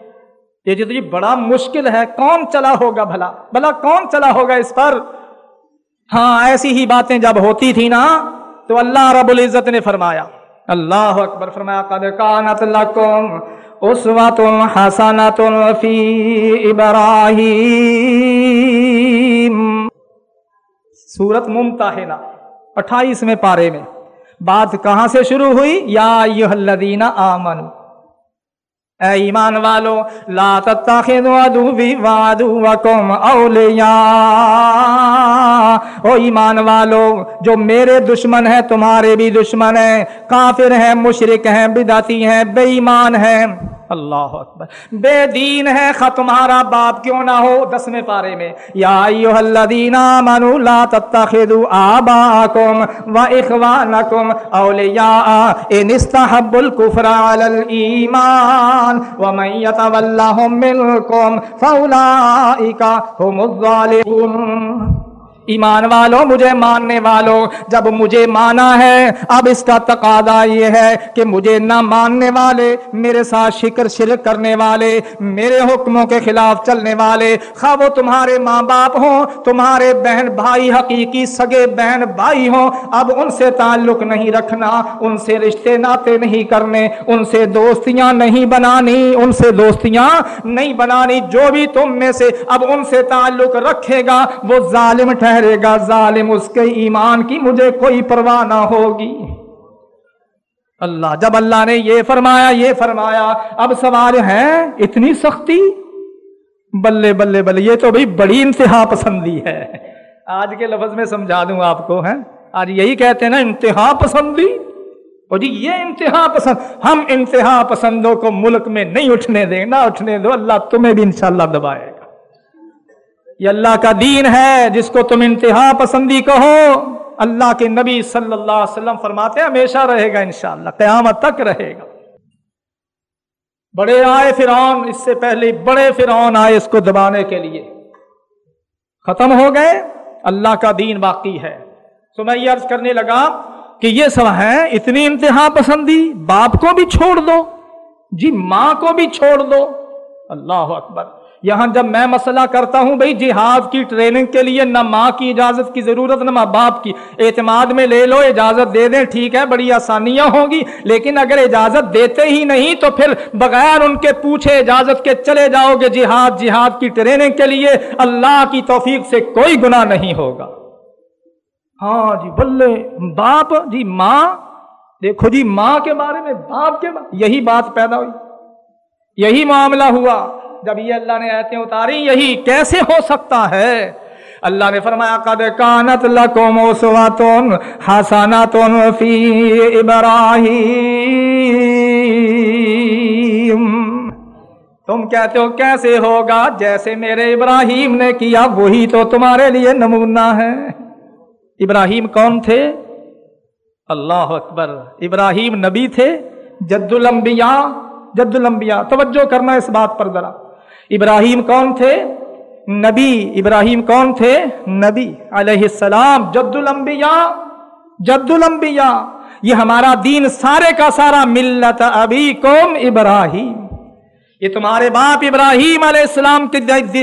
یہ جی, جی، بڑا مشکل ہے، کون چلا ہوگا بھلا؟ بھلا کون چلا ہوگا اس پر؟ ہاں ایسی ہی باتیں جب ہوتی تھی نا، تو اللہ رب العزت نے فرمایا، اللہ اکبر فرمایا، قد کانت لکم اسوات حسنت فی ابراہیم سورت ممتحنہ اٹھائیسویں پارے میں، بات کہاں سے شروع ہوئی؟ یا یہ الذین آمنوا؟ اے ایمان والو، لا تتخذوا عدوی وعدوکم اولیاء۔ او ایمان والو، جو میرے دشمن ہیں، تمہارے بھی دشمن ہیں۔ کافر ہیں، مشرک ہیں، بدعتی ہیں، بے ایمان ہیں۔ اللہ اکبر۔ بے دین ہے خ تمہارا باپ، کیوں نہ ہو دسویں پارے میں۔ یا ایوہ الذین آمنوا لا تتخذوا آباءکم و اخوانکم اولیاء ان استحب الكفر علی الایمان ومن یتولہم منکم فاولائک هم الظالمون۔ ایمان والوں مجھے ماننے والوں جب مجھے مانا ہے، اب اس کا تقاضا یہ ہے کہ مجھے نہ ماننے والے، میرے ساتھ شکر شرک کرنے والے، میرے حکموں کے خلاف چلنے والے۔ خواہ وہ تمہارے ماں باپ ہوں، تمہارے بہن بھائی، حقیقی سگے بہن بھائی ہوں، اب ان سے تعلق نہیں رکھنا، ان سے رشتے ناطے نہیں کرنے، ان سے دوستیاں نہیں بنانی، ان سے دوستیاں نہیں بنانی، جو بھی تم میں سے اب ان سے تعلق رکھے گا، وہ ظالم ٹھہر ٹھہرے گا ظالم، اس کے ایمان کی مجھے کوئی پرواہ نہ ہوگی۔ اللہ، جب اللہ نے یہ فرمایا یہ فرمایا، اب سوال ہے، اتنی سختی؟ بلے بلے بلے، یہ تو بھائی بڑی انتہا پسندی ہے۔ آج کے لفظ میں سمجھا دوں آپ کو ہے آج یہی کہتے ہیں نا، انتہا پسندی۔ اور جی یہ انتہا پسند، ہم انتہا پسندوں کو ملک میں نہیں اٹھنے دیں، نہ اٹھنے دو، اللہ تمہیں بھی انشاءاللہ دبائے۔ گا یہ اللہ کا دین ہے، جس کو تم انتہا پسندی کہو، اللہ کے نبی صلی اللہ علیہ وسلم فرماتے ہیں، ہمیشہ رہے گا انشاءاللہ، قیامت تک رہے گا۔ بڑے آئے فرعون، اس سے پہلے بڑے فرعون آئے اس کو دبانے کے لیے۔ ختم ہو گئے، اللہ کا دین باقی ہے۔ تو میں یہ عرض کرنے لگا کہ یہ سب ہے اتنی انتہا پسندی، باپ کو بھی چھوڑ دو جی ماں کو بھی چھوڑ دو۔ اللہ اکبر۔ یہاں جب میں مسئلہ کرتا ہوں بھائی جہاد کی ٹریننگ کے لیے نہ ماں کی اجازت کی ضرورت نہ ماں باپ کی، اعتماد میں لے لو، اجازت دے دیں، ٹھیک ہے، بڑی آسانیاں ہوں گی، لیکن اگر اجازت دیتے ہی نہیں تو پھر بغیر ان کے پوچھے اجازت کے چلے جاؤ گے جہاد جہاد کی ٹریننگ کے لیے، اللہ کی توفیق سے کوئی گناہ نہیں ہوگا۔ ہاں جی بلے، باپ جی ماں، دیکھو جی ماں کے بارے میں باپ کے بارے یہی بات پیدا ہوئی، یہی معاملہ ہوا۔ جب یہ اللہ نے ایتیں اتاری، یہی کیسے ہو سکتا ہے؟ اللہ نے فرمایا، قد کانت لکم اسواتن حسناتن فی ابراہیم۔ تم کہتے ہو، کیسے ہوگا؟ جیسے میرے ابراہیم نے کیا، وہی تو تمہارے لیے نمونہ ہے۔ ابراہیم کون تھے؟ اللہ اکبر۔ ابراہیم نبی تھے۔ جد الانبیاء جد الانبیاء۔ توجہ کرنا اس بات پر ذرا۔ ابراہیم کون تھے؟ نبی ابراہیم کون تھے؟ نبی علیہ السلام جد الانبیاء جد الانبیاء یہ ہمارا دین سارے کا سارا، ملت ابھی قوم ابراہیم۔ یہ تمہارے باپ ابراہیم علیہ السلام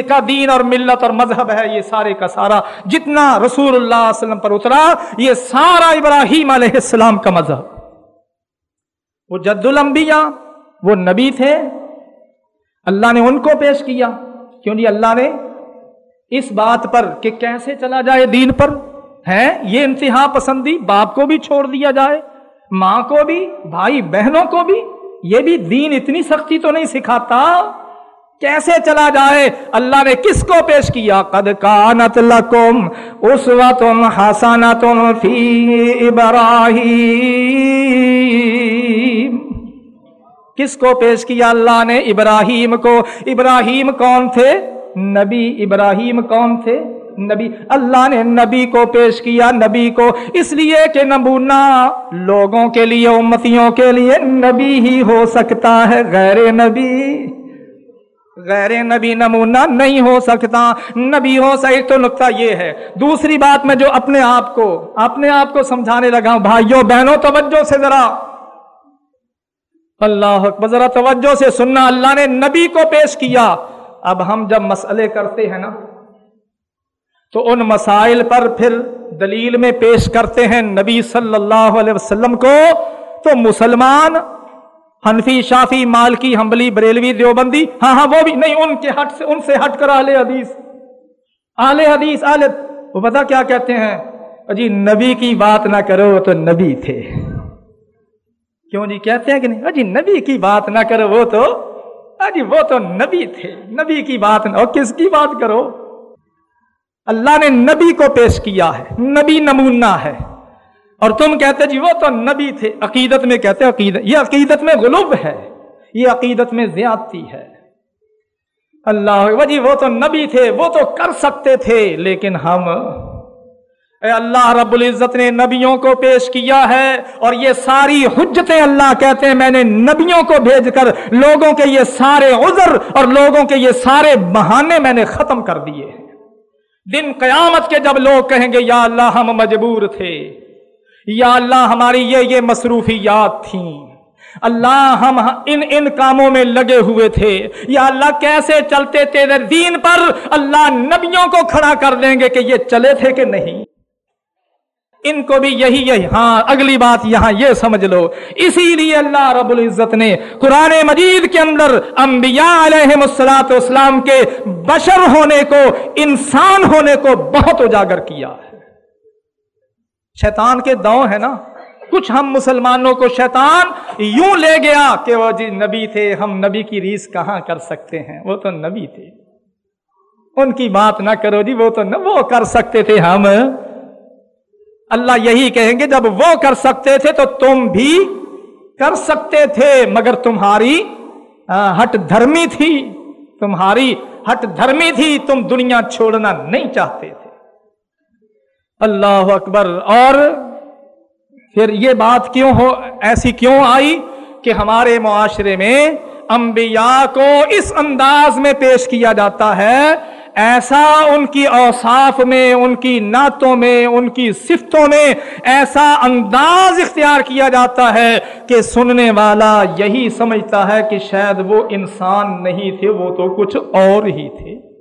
کا دین اور ملت اور مذہب ہے، یہ سارے کا سارا۔ جتنا رسول اللہ علیہ وسلم پر اترا، یہ سارا ابراہیم علیہ السلام کا مذہب۔ وہ جد الانبیاء وہ نبی تھے۔ اللہ نے ان کو پیش کیا کیوں نہیں اللہ نے اس بات پر کہ کیسے چلا جائے دین پر ہے یہ انتہا پسندی باپ کو بھی چھوڑ دیا جائے ماں کو بھی بھائی بہنوں کو بھی یہ بھی دین اتنی سختی تو نہیں سکھاتا کیسے چلا جائے اللہ نے کس کو پیش کیا قد کانت لکم اسوتن حسنتن فی ابراہیم کس کو پیش کیا اللہ نے؟ ابراہیم کو۔ ابراہیم کون تھے؟ نبی۔ ابراہیم کون تھے؟ نبی۔ اللہ نے نبی کو پیش کیا، نبی کو۔ اس لیے کہ نمونہ لوگوں کے لیے، امتیوں کے لیے نبی ہی ہو سکتا ہے۔ غیر نبی۔ غیر نبی نمونہ نہیں ہو سکتا۔ نبی ہو سکے تو نقطہ یہ ہے۔ دوسری بات میں جو اپنے آپ کو، اپنے آپ کو سمجھانے لگا بھائیوں، بہنوں، توجہ سے ذرا۔ اللہ اکبر، ذرا توجہ سے سننا، اللہ نے نبی کو پیش کیا۔ اب ہم جب مسئلے کرتے ہیں نا، تو ان مسائل پر پھر دلیل میں پیش کرتے ہیں نبی صلی اللہ علیہ وسلم کو۔ تو مسلمان، حنفی، شافی، مالکی حمبلی بریلوی، دیوبندی ہاں ہاں وہ بھی نہیں، ان کے ہٹ سے، ان سے ہٹ کر آل حدیث آل حدیث آل وہ پتا کیا کہتے ہیں؟ جی نبی کی بات نہ کرو تو نبی تھے۔ کیوں جی کہتے ہیں کہ نہیں؟ جی نبی کی بات نہ کرو وہ تو جی وہ تو نبی تھے۔ نبی کی بات نہ کس کی بات کرو؟ اللہ نے نبی کو پیش کیا ہے، نبی نمونہ ہے۔ اور تم کہتے جی وہ تو نبی تھے۔ عقیدت میں کہتے عقیدت، یہ عقیدت میں غلوب ہے، یہ عقیدت میں زیادتی ہے۔ اللہ جی وہ تو نبی تھے، وہ تو کر سکتے تھے، لیکن ہم اے اللہ رب العزت نے نبیوں کو پیش کیا ہے اور یہ ساری حجتیں اللہ کہتے ہیں، میں نے نبیوں کو بھیج کر لوگوں کے یہ سارے عذر اور لوگوں کے یہ سارے بہانے میں نے ختم کر دیے ہیں۔ دن قیامت کے جب لوگ کہیں گے، یا اللہ ہم مجبور تھے، یا اللہ ہماری یہ یہ مصروفیات تھیں۔ اللہ ہم ان ان کاموں میں لگے ہوئے تھے۔ یا اللہ کیسے چلتے تیرے دین پر؟ اللہ نبیوں کو کھڑا کر دیں گے کہ یہ چلے تھے کہ نہیں۔ ان کو بھی یہی یہی ہاں اگلی بات یہاں یہ سمجھ لو۔ اسی لیے اللہ رب العزت نے قرآن مجید کے اندر انبیاء علیہ مسلاط اسلام کے بشر ہونے کو، انسان ہونے کو بہت اجاگر کیا ہے۔ شیطان کے دو ہے نا۔ کچھ ہم مسلمانوں کو شیطان یوں لے گیا کہ وہ جی نبی تھے، ہم نبی کی ریس کہاں کر سکتے ہیں؟ وہ تو نبی تھے۔ ان کی بات نہ کرو جی وہ تو وہ کر سکتے تھے ہم۔ اللہ یہی کہیں گے، جب وہ کر سکتے تھے تو تم بھی کر سکتے تھے، مگر تمہاری ہٹ دھرمی تھی۔ تمہاری ہٹ دھرمی تھی، تم دنیا چھوڑنا نہیں چاہتے تھے۔ اللہ اکبر۔ اور پھر یہ بات کیوں ہو، ایسی کیوں آئی کہ ہمارے معاشرے میں انبیاء کو اس انداز میں پیش کیا جاتا ہے ایسا ان کی اوصاف میں، ان کی نعتوں میں، ان کی صفتوں میں ایسا انداز اختیار کیا جاتا ہے کہ سننے والا یہی سمجھتا ہے کہ شاید وہ انسان نہیں تھے، وہ تو کچھ اور ہی تھے۔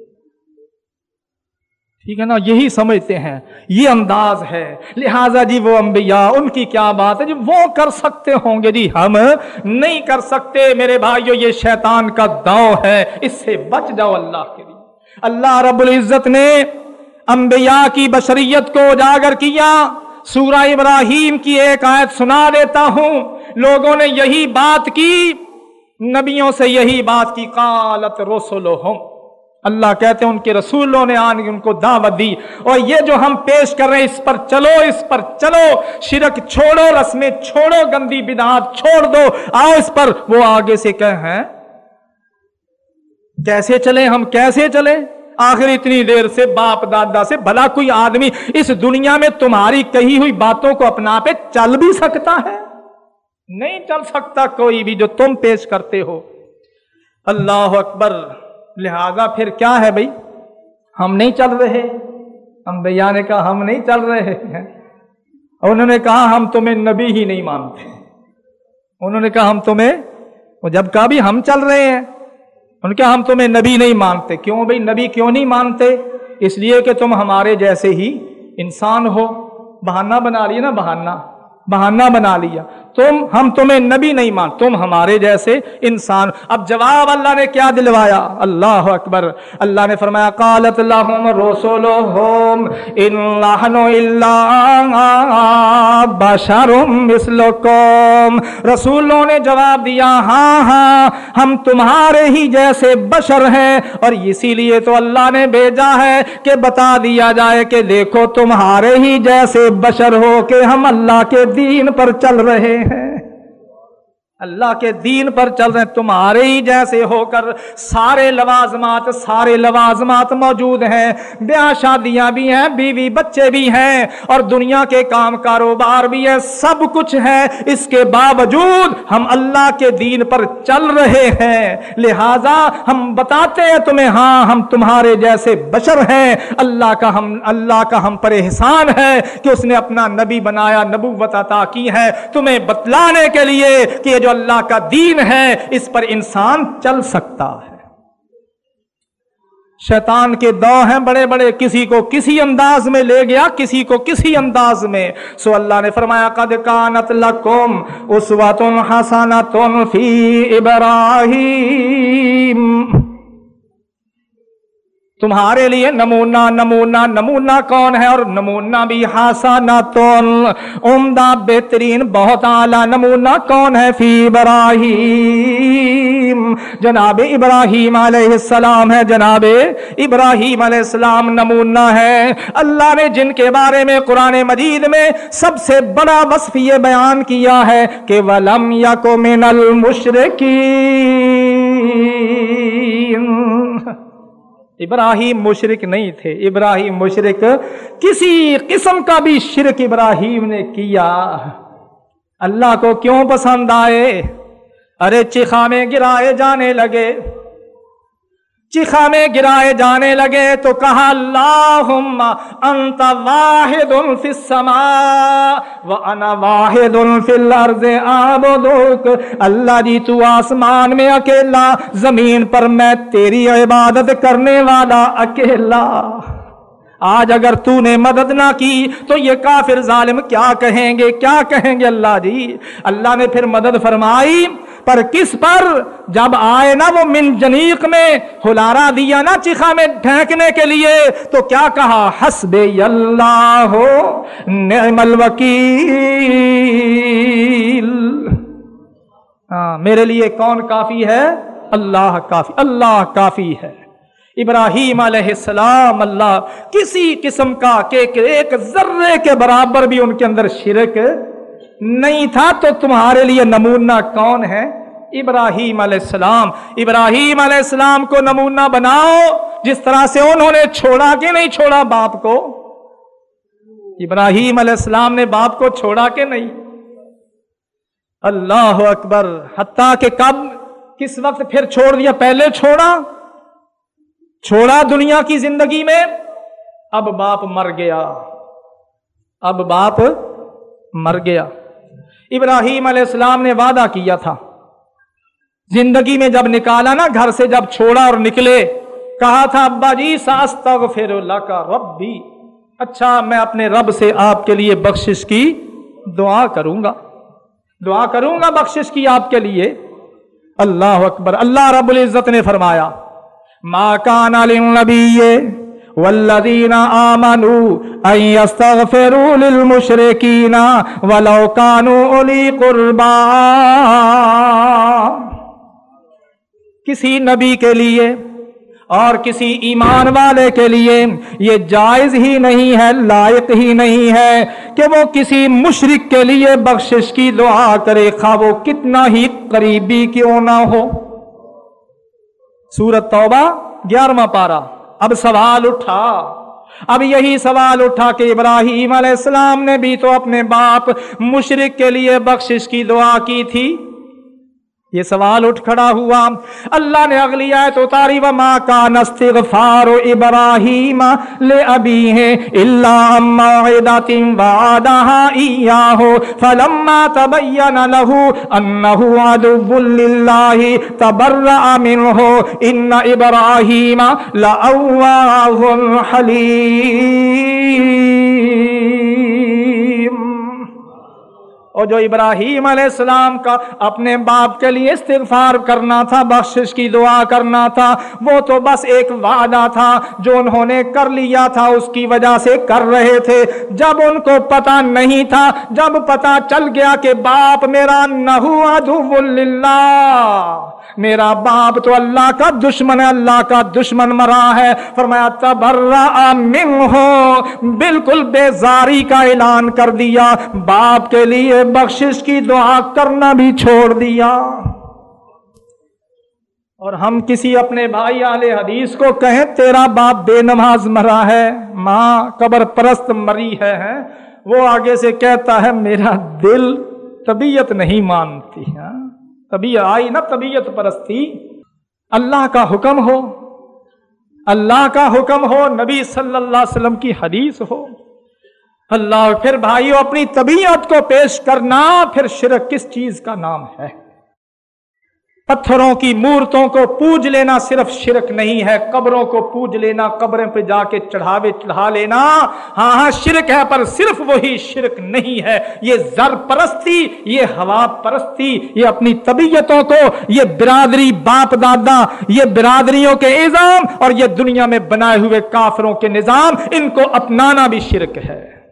ٹھیک ہے نا؟ یہی سمجھتے ہیں۔ یہ انداز ہے۔ لہذا جی وہ انبیاء، ان کی کیا بات ہے؟ جی وہ کر سکتے ہوں گے۔ جی ہم نہیں کر سکتے۔ میرے بھائیو، یہ شیطان کا داؤ ہے۔ اس سے بچ جاؤ اللہ کے لیے۔ اللہ رب العزت نے انبیاء کی بشریت کو اجاگر کیا۔ سورہ ابراہیم کی ایک آیت سنا دیتا ہوں۔ لوگوں نے یہی بات کی۔ نبیوں سے یہی بات کی۔ قالت رسولہم اللہ کہتے ہیں ان کے رسولوں نے آن ان کو دعوت دی۔ اور یہ جو ہم پیش کر رہے ہیں، اس پر چلو، اس پر چلو۔ شرک چھوڑو، رسمیں چھوڑو، گندی بدعات چھوڑ دو۔ آؤ اس پر وہ آگے سے کہیں کیسے چلے ہم کیسے چلے آخر اتنی دیر سے باپ دادا سے بھلا کوئی آدمی اس دنیا میں تمہاری کہی ہوئی باتوں کو اپنا پہ چل بھی سکتا ہے؟ نہیں چل سکتا کوئی بھی جو تم پیش کرتے ہو۔ اللہ اکبر، لہذا پھر کیا ہے بھائی؟ ہم نہیں چل رہے۔ ہم بھیا نے کہا ہم نہیں چل رہے۔ ہیں انہوں نے کہا ہم تمہیں نبی ہی نہیں مانتے۔ انہوں نے کہا ہم تمہیں، جب کہا بھی ہم چل رہے ہیں۔ ان کے ہم تمہیں نبی نہیں مانتے. کیوں بھائی نبی کیوں نہیں مانتے؟ اس لیے کہ تم ہمارے جیسے ہی انسان ہو. بہانہ بنا لیے نا بہانہ. بہانہ بنا لیا۔ تم ہم تمہیں نبی نہیں مان تم ہمارے جیسے انسان۔ اب جواب اللہ نے کیا دلوایا؟ اللہ اکبر۔ اللہ نے فرمایا، قالت لهم رسولهم ان لحن الا بشر مثلكم۔ رسولوں نے جواب دیا ہاں ہاں ہم تمہارے ہی جیسے بشر ہیں۔ اور اسی لیے تو اللہ نے بھیجا ہے کہ بتا دیا جائے کہ دیکھو تمہارے ہی جیسے بشر ہو کہ ہم اللہ کے دین پر چل رہے ہیں۔ اللہ کے دین پر چل رہے ہیں، تمہارے ہی جیسے ہو کر سارے لوازمات سارے لوازمات موجود ہیں۔ بیاہ شادیاں بھی ہیں، بیوی بچے بھی ہیں اور دنیا کے کام کاروبار بھی ہے سب کچھ ہے۔ اس کے باوجود ہم اللہ کے دین پر چل رہے ہیں۔ لہذا ہم بتاتے ہیں تمہیں ہاں ہم تمہارے جیسے بشر ہیں۔ اللہ کا ہم، اللہ کا ہم پر احسان ہے کہ اس نے اپنا نبی بنایا، نبوت عطا کی ہے۔ تمہیں بتلانے کے لیے کہ جو اللہ کا دین ہے، اس پر انسان چل سکتا ہے۔ شیطان کے دو ہیں بڑے بڑے، کسی کو کسی انداز میں لے گیا، کسی کو کسی انداز میں۔ سو اللہ نے فرمایا، قد کانت لکم اسوات حسنت فی ابراہیم تمہارے لیے نمونہ نمونہ نمونہ کون ہے اور نمونہ بھی ہاسانہ عمدہ بہترین، بہت اعلیٰ نمونہ کون ہے؟ فی ابراہیم۔ جناب ابراہیم علیہ السلام ہے۔ جناب ابراہیم علیہ السلام نمونہ ہے۔ اللہ نے جن کے بارے میں قرآن مجید میں سب سے بڑا وصف یہ بیان کیا ہے کہ ولم یا کو من المشرقین ابراہیم مشرق نہیں تھے۔ ابراہیم مشرق کسی قسم کا بھی شرک ابراہیم نے کیا۔ اللہ کو کیوں پسند آئے؟ ارے چیخا میں گرائے جانے لگے۔ چیخا میں گرائے جانے لگے تو کہا اللہ انت واحد فی السماء وانا واحد فی الارض عبدک اللہ جی تو آسمان میں اکیلا، زمین پر میں تیری عبادت کرنے والا اکیلا۔ آج اگر تو نے مدد نہ کی تو یہ کافر ظالم کیا کہیں گے؟ کیا کہیں گے اللہ جی؟ اللہ نے پھر مدد فرمائی پر کس پر؟ جب آئے نا وہ من جنیق میں، ہلارا دیا نا چیخا میں ڈھینکنے کے لیے، تو کیا کہا؟ حسب اللہ ہو نعم الوکیل۔ ہاں میرے لیے کون کافی ہے؟ اللہ کافی اللہ کافی ہے۔ ابراہیم علیہ السلام، اللہ، کسی قسم کا، کہ ایک ذرے کے برابر بھی ان کے اندر شرک نہیں تھا تو تمہارے لیے نمونہ کون ہے؟ ابراہیم علیہ السلام۔ ابراہیم علیہ السلام کو نمونہ بناؤ۔ جس طرح سے انہوں نے چھوڑا کہ نہیں چھوڑا باپ کو؟ ابراہیم علیہ السلام نے باپ کو چھوڑا کہ نہیں؟ اللہ اکبر۔ حتیٰ کہ کب؟ کس وقت پھر چھوڑ دیا؟ پہلے چھوڑا۔ چھوڑا دنیا کی زندگی میں۔ اب باپ مر گیا۔ اب باپ مر گیا۔ ابراہیم علیہ السلام نے وعدہ کیا تھا۔ زندگی میں جب نکالا نا گھر سے، جب چھوڑا اور نکلے، کہا تھا، ابا جی ساستغفر کا رب بھی اچھا میں اپنے رب سے آپ کے لیے بخشش کی دعا کروں گا۔ دعا کروں گا بخشش کی آپ کے لیے۔ اللہ اکبر۔ اللہ رب العزت نے فرمایا، ما كان للنبي والذين آمنوا أن يستغفروا للمشركين ولو كانوا أولي قربا. کسی نبی کے لیے اور کسی ایمان والے کے لیے یہ جائز ہی نہیں ہے، لائق ہی نہیں ہے کہ وہ کسی مشرق کے لیے بخشش کی دعا کرے، خواہ وہ کتنا ہی قریبی کیوں نہ ہو۔ سورت توبہ گیارہواں پارا اب سوال اٹھا۔ اب یہی سوال اٹھا کہ ابراہیم علیہ السلام نے بھی تو اپنے باپ مشرق کے لیے بخشش کی دعا کی تھی۔ یہ سوال اٹھ کھڑا ہوا۔ اللہ نے اگلی آیت اتاری و ما کان استغفار ابراہیم لے ابی ہے اللہ موعدت وعدها ایاہ فلما تبین له انه عدو للہ تبرع منه ان ابراہیم لأواہ حلیم اور جو ابراہیم علیہ السلام کا اپنے باپ کے لیے استغفار کرنا تھا، بخشش کی دعا کرنا تھا، وہ تو بس ایک وعدہ تھا جو انہوں نے کر لیا تھا، اس کی وجہ سے کر رہے تھے۔ جب ان کو پتا نہیں تھا، جب پتا چل گیا کہ باپ میرا نہ میرا باپ تو اللہ کا دشمن ہے، اللہ کا دشمن مرا ہے۔ فرمایا تبرا من ہو بالکل بیزاری کا اعلان کر دیا۔ باپ کے لیے بخشش کی دعا کرنا بھی چھوڑ دیا۔ اور ہم کسی اپنے بھائی آل حدیث کو کہیں، تیرا باپ بے نماز مرا ہے، ماں قبر پرست مری ہے وہ آگے سے کہتا ہے، میرا دل طبیعت نہیں مانتی ہے ہاں؟ طبیعت آئی نا، طبیعت پرستی۔ اللہ کا حکم ہو، اللہ کا حکم ہو، نبی صلی اللہ علیہ وسلم کی حدیث ہو۔ اللہ پھر بھائیو، اپنی طبیعت کو پیش کرنا پھر شرک کس چیز کا نام ہے؟ پتھروں کی مورتوں کو پوج لینا صرف شرک نہیں ہے، قبروں کو پوج لینا، قبریں پہ جا کے چڑھاوے، چڑھا لینا۔ ہاں ہاں شرک ہے، پر صرف وہی شرک نہیں ہے۔ یہ زر پرستی، یہ ہوا پرستی، یہ اپنی طبیعتوں کو، یہ برادری باپ دادا، یہ برادریوں کے نظام اور یہ دنیا میں بنائے ہوئے کافروں کے نظام، ان کو اپنانا بھی شرک ہے۔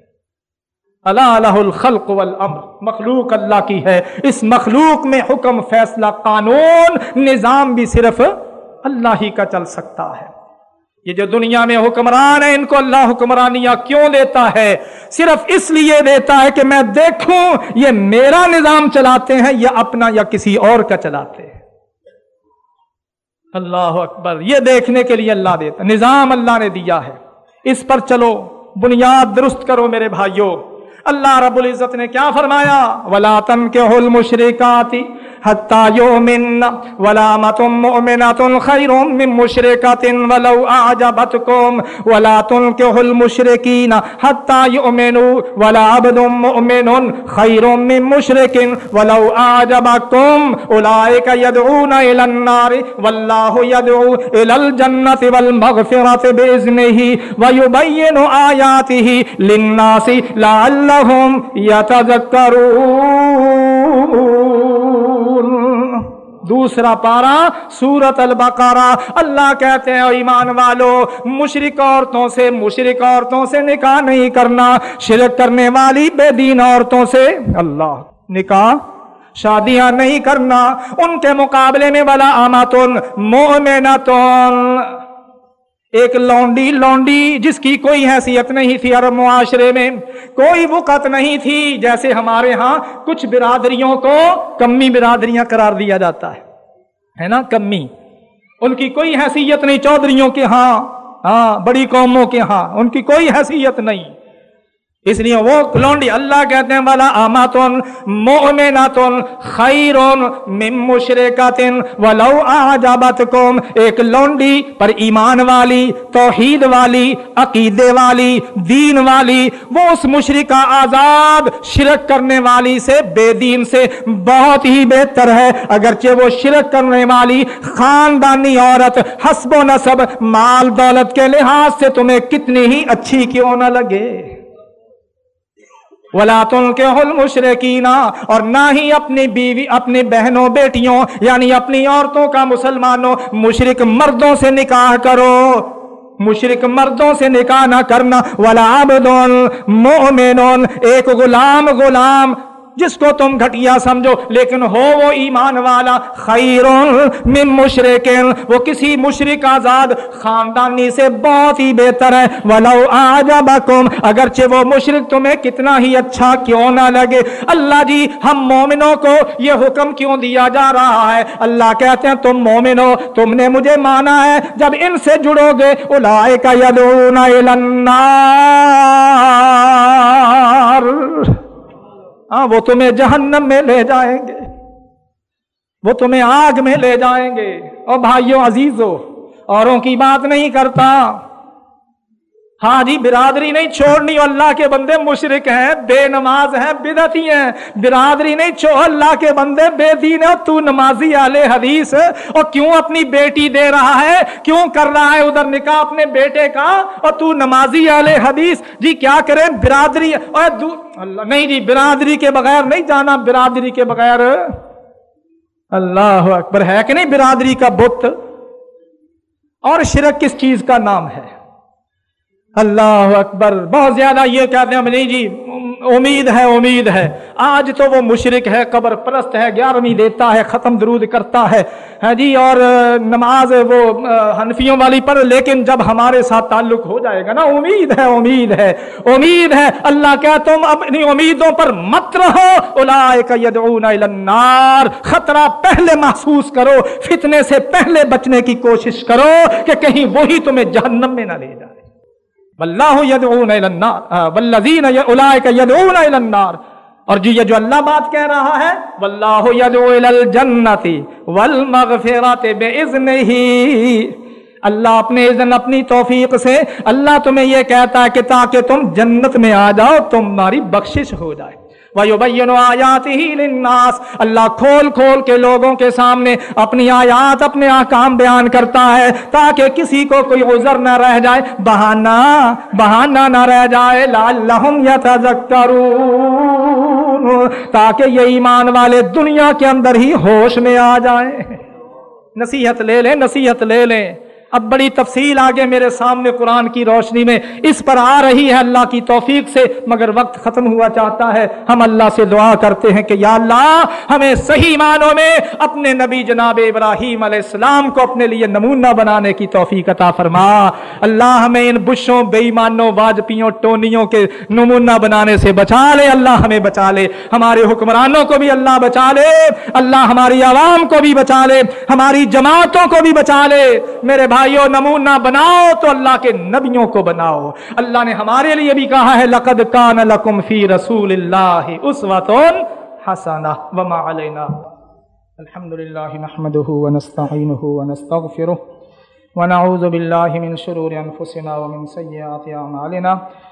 اللہ الہ الخلق والامر، مخلوق اللہ کی ہے۔ اس مخلوق میں حکم، فیصلہ، قانون، نظام بھی صرف اللہ ہی کا چل سکتا ہے۔ یہ جو دنیا میں حکمران ہے ان کو اللہ حکمرانیاں کیوں دیتا ہے؟ صرف اس لیے دیتا ہے کہ میں دیکھوں، یہ میرا نظام چلاتے ہیں یا اپنا یا کسی اور کا چلاتے ہیں۔ اللہ اکبر، یہ دیکھنے کے لیے اللہ دیتا نظام اللہ نے دیا ہے۔ اس پر چلو، بنیاد درست کرو میرے بھائیوں۔ اللہ رب العزت نے کیا فرمایا؟ ولا تن کے حل مشرقاتی حتى يؤمن ولا مؤمنة خير من مشركة ولو أعجبتكم ولا تنكحوا المشركين حتى يؤمنوا ولا عبد مؤمن خير من مشرك ولو أعجبكم أولئك يدعون إلى النار والله يدعو إلى الجنة والمغفرة بإذنه ويبين آياته للناس لعلهم يتذكرون دوسرا پارا سورت البقرہ۔ اللہ کہتے ہیں ایمان والو مشرق عورتوں سے مشرق عورتوں سے نکاح نہیں کرنا۔ شرک کرنے والی بے دین عورتوں سے اللہ، نکاح، شادیاں نہیں کرنا۔ ان کے مقابلے میں والا آماتن مومنتن۔ ایک لونڈی لونڈی جس کی کوئی حیثیت نہیں تھی عرب معاشرے میں، کوئی وقت نہیں تھی جیسے ہمارے ہاں کچھ برادریوں کو کمی برادریاں قرار دیا جاتا ہے۔ ہے نا؟ کمی۔ ان کی کوئی حیثیت نہیں چودھریوں کے ہاں ہاں بڑی قوموں کے ہاں ان کی کوئی حیثیت نہیں۔ اس لیے وہ لونڈی اللہ کہتے ہیں، والا آماتن مومناتن خیرون من مشرکاتن، ولو اعجبتکم، ایک لونڈی پر ایمان والی، توحید والی، عقیدے والی، دین والی، وہ اس مشرکہ آزاد شرک کرنے والی سے، بے دین سے بہت ہی بہتر ہے۔ اگرچہ وہ شرک کرنے والی خاندانی عورت، حسب و نصب، مال دولت کے لحاظ سے تمہیں کتنی ہی اچھی کیوں نہ لگے۔ ولا کے حل اور نہ ہی اپنی بیوی، اپنی بہنوں، بیٹیوں یعنی اپنی عورتوں کا مسلمانوں مشرق مردوں سے نکاح کرو۔ مشرق مردوں سے نکاح نہ کرنا۔ ولا عبدون مومنون ایک غلام غلام۔ جس کو تم گھٹیا سمجھو، لیکن ہو وہ ایمان والا خیر من مشرقین وہ کسی مشرق آزاد خاندانی سے بہت ہی بہتر ہے۔ ولو آجبکم اگرچہ وہ مشرق تمہیں کتنا ہی اچھا کیوں نہ لگے۔ اللہ جی ہم مومنوں کو یہ حکم کیوں دیا جا رہا ہے؟ اللہ کہتے ہیں، تم مومنو، تم نے مجھے مانا ہے، جب ان سے جڑو گے، اولائک یدعون النار۔ ہاں وہ تمہیں جہنم میں لے جائیں گے۔ وہ تمہیں آگ میں لے جائیں گے۔ اور بھائیوں عزیزو، اوروں کی بات نہیں کرتا۔ ہاں جی برادری نہیں چھوڑنی، اللہ کے بندے مشرق ہیں، بے نماز ہیں بدتی ہیں۔ برادری نہیں چھوڑ، اللہ کے بندے بے دین ہے تو نمازی حدیث اور کیوں اپنی بیٹی دے رہا ہے؟ کیوں کر رہا ہے؟ ادھر نکاح اپنے بیٹے کا اور تو نمازی حدیث۔ جی کیا کریں؟ برادری اور اللہ، نہیں جی برادری کے بغیر نہیں جانا، برادری کے بغیر۔ اللہ اکبر، ہے کہ نہیں؟ برادری کا بت۔ اور شرک کس چیز کا نام ہے؟ اللہ اکبر، بہت زیادہ یہ کہتے ہیں نہیں جی امید ہے امید ہے۔ آج تو وہ مشرق ہے، قبر پرست ہے، گیارہویں دیتا ہے، ختم درود کرتا ہے۔ ہاں جی اور نماز وہ حنفیوں والی پر، لیکن جب ہمارے ساتھ تعلق ہو جائے گا نا، امید ہے امید ہے امید ہے۔ اللہ کیا تم اپنی امیدوں پر مت رہو؟ یدعون النار۔ خطرہ پہلے محسوس کرو، فتنے سے پہلے بچنے کی کوشش کرو کہ کہیں وہی تمہیں جہنم میں نہ لے جائے۔ واللہ یدعون الى النار. والذین اولئک یدعون الى النار. اور جی یہ جو اللہ بات کہہ رہا ہے، واللہ یدعو الى الجنت والمغفرت باذنہ اللہ اپنے اذن، اپنی توفیق سے اللہ تمہیں یہ کہتا ہے کہ تاکہ تم جنت میں آ جاؤ، تمہاری بخشش ہو جائے۔ آيَاتِهِ لِلنَّاسِ۔ اللہ کھول کھول کے لوگوں کے سامنے اپنی آیات، اپنے احکام بیان کرتا ہے تاکہ کسی کو کوئی عذر نہ رہ جائے، بہانہ بہانہ نہ رہ جائے۔ لعلہم یتذکرون تاکہ یہ ایمان والے دنیا کے اندر ہی ہوش میں آ جائیں۔ نصیحت لے لیں، نصیحت لے لیں۔ اب بڑی تفصیل آگے میرے سامنے قرآن کی روشنی میں اس پر آ رہی ہے اللہ کی توفیق سے، مگر وقت ختم ہوا چاہتا ہے۔ ہم اللہ سے دعا کرتے ہیں کہ یا اللہ، ہمیں صحیح معنوں میں اپنے نبی جناب ابراہیم علیہ السلام کو اپنے لیے نمونہ بنانے کی توفیق عطا فرما۔ اللہ ہمیں ان بشوں بے ایمانوں واجپیوں ٹونیوں کے نمونہ بنانے سے بچا لے۔ اللہ ہمیں بچا لے۔ ہمارے حکمرانوں کو بھی اللہ بچا لے۔ اللہ ہماری عوام کو بھی بچا لے۔ ہماری جماعتوں کو بھی بچا لے۔ میرے بھائی بھائیو، نمونہ بناؤ تو اللہ کے نبیوں کو بناؤ۔ اللہ نے ہمارے لیے بھی کہا ہے، لقد کان لکم فی رسول اللہ اسوۃ حسنہ وما علینا۔ الحمد للہ نحمده ونستعینه ونستغفره ونعوذ باللہ من شرور انفسنا ومن سیئات اعمالنا۔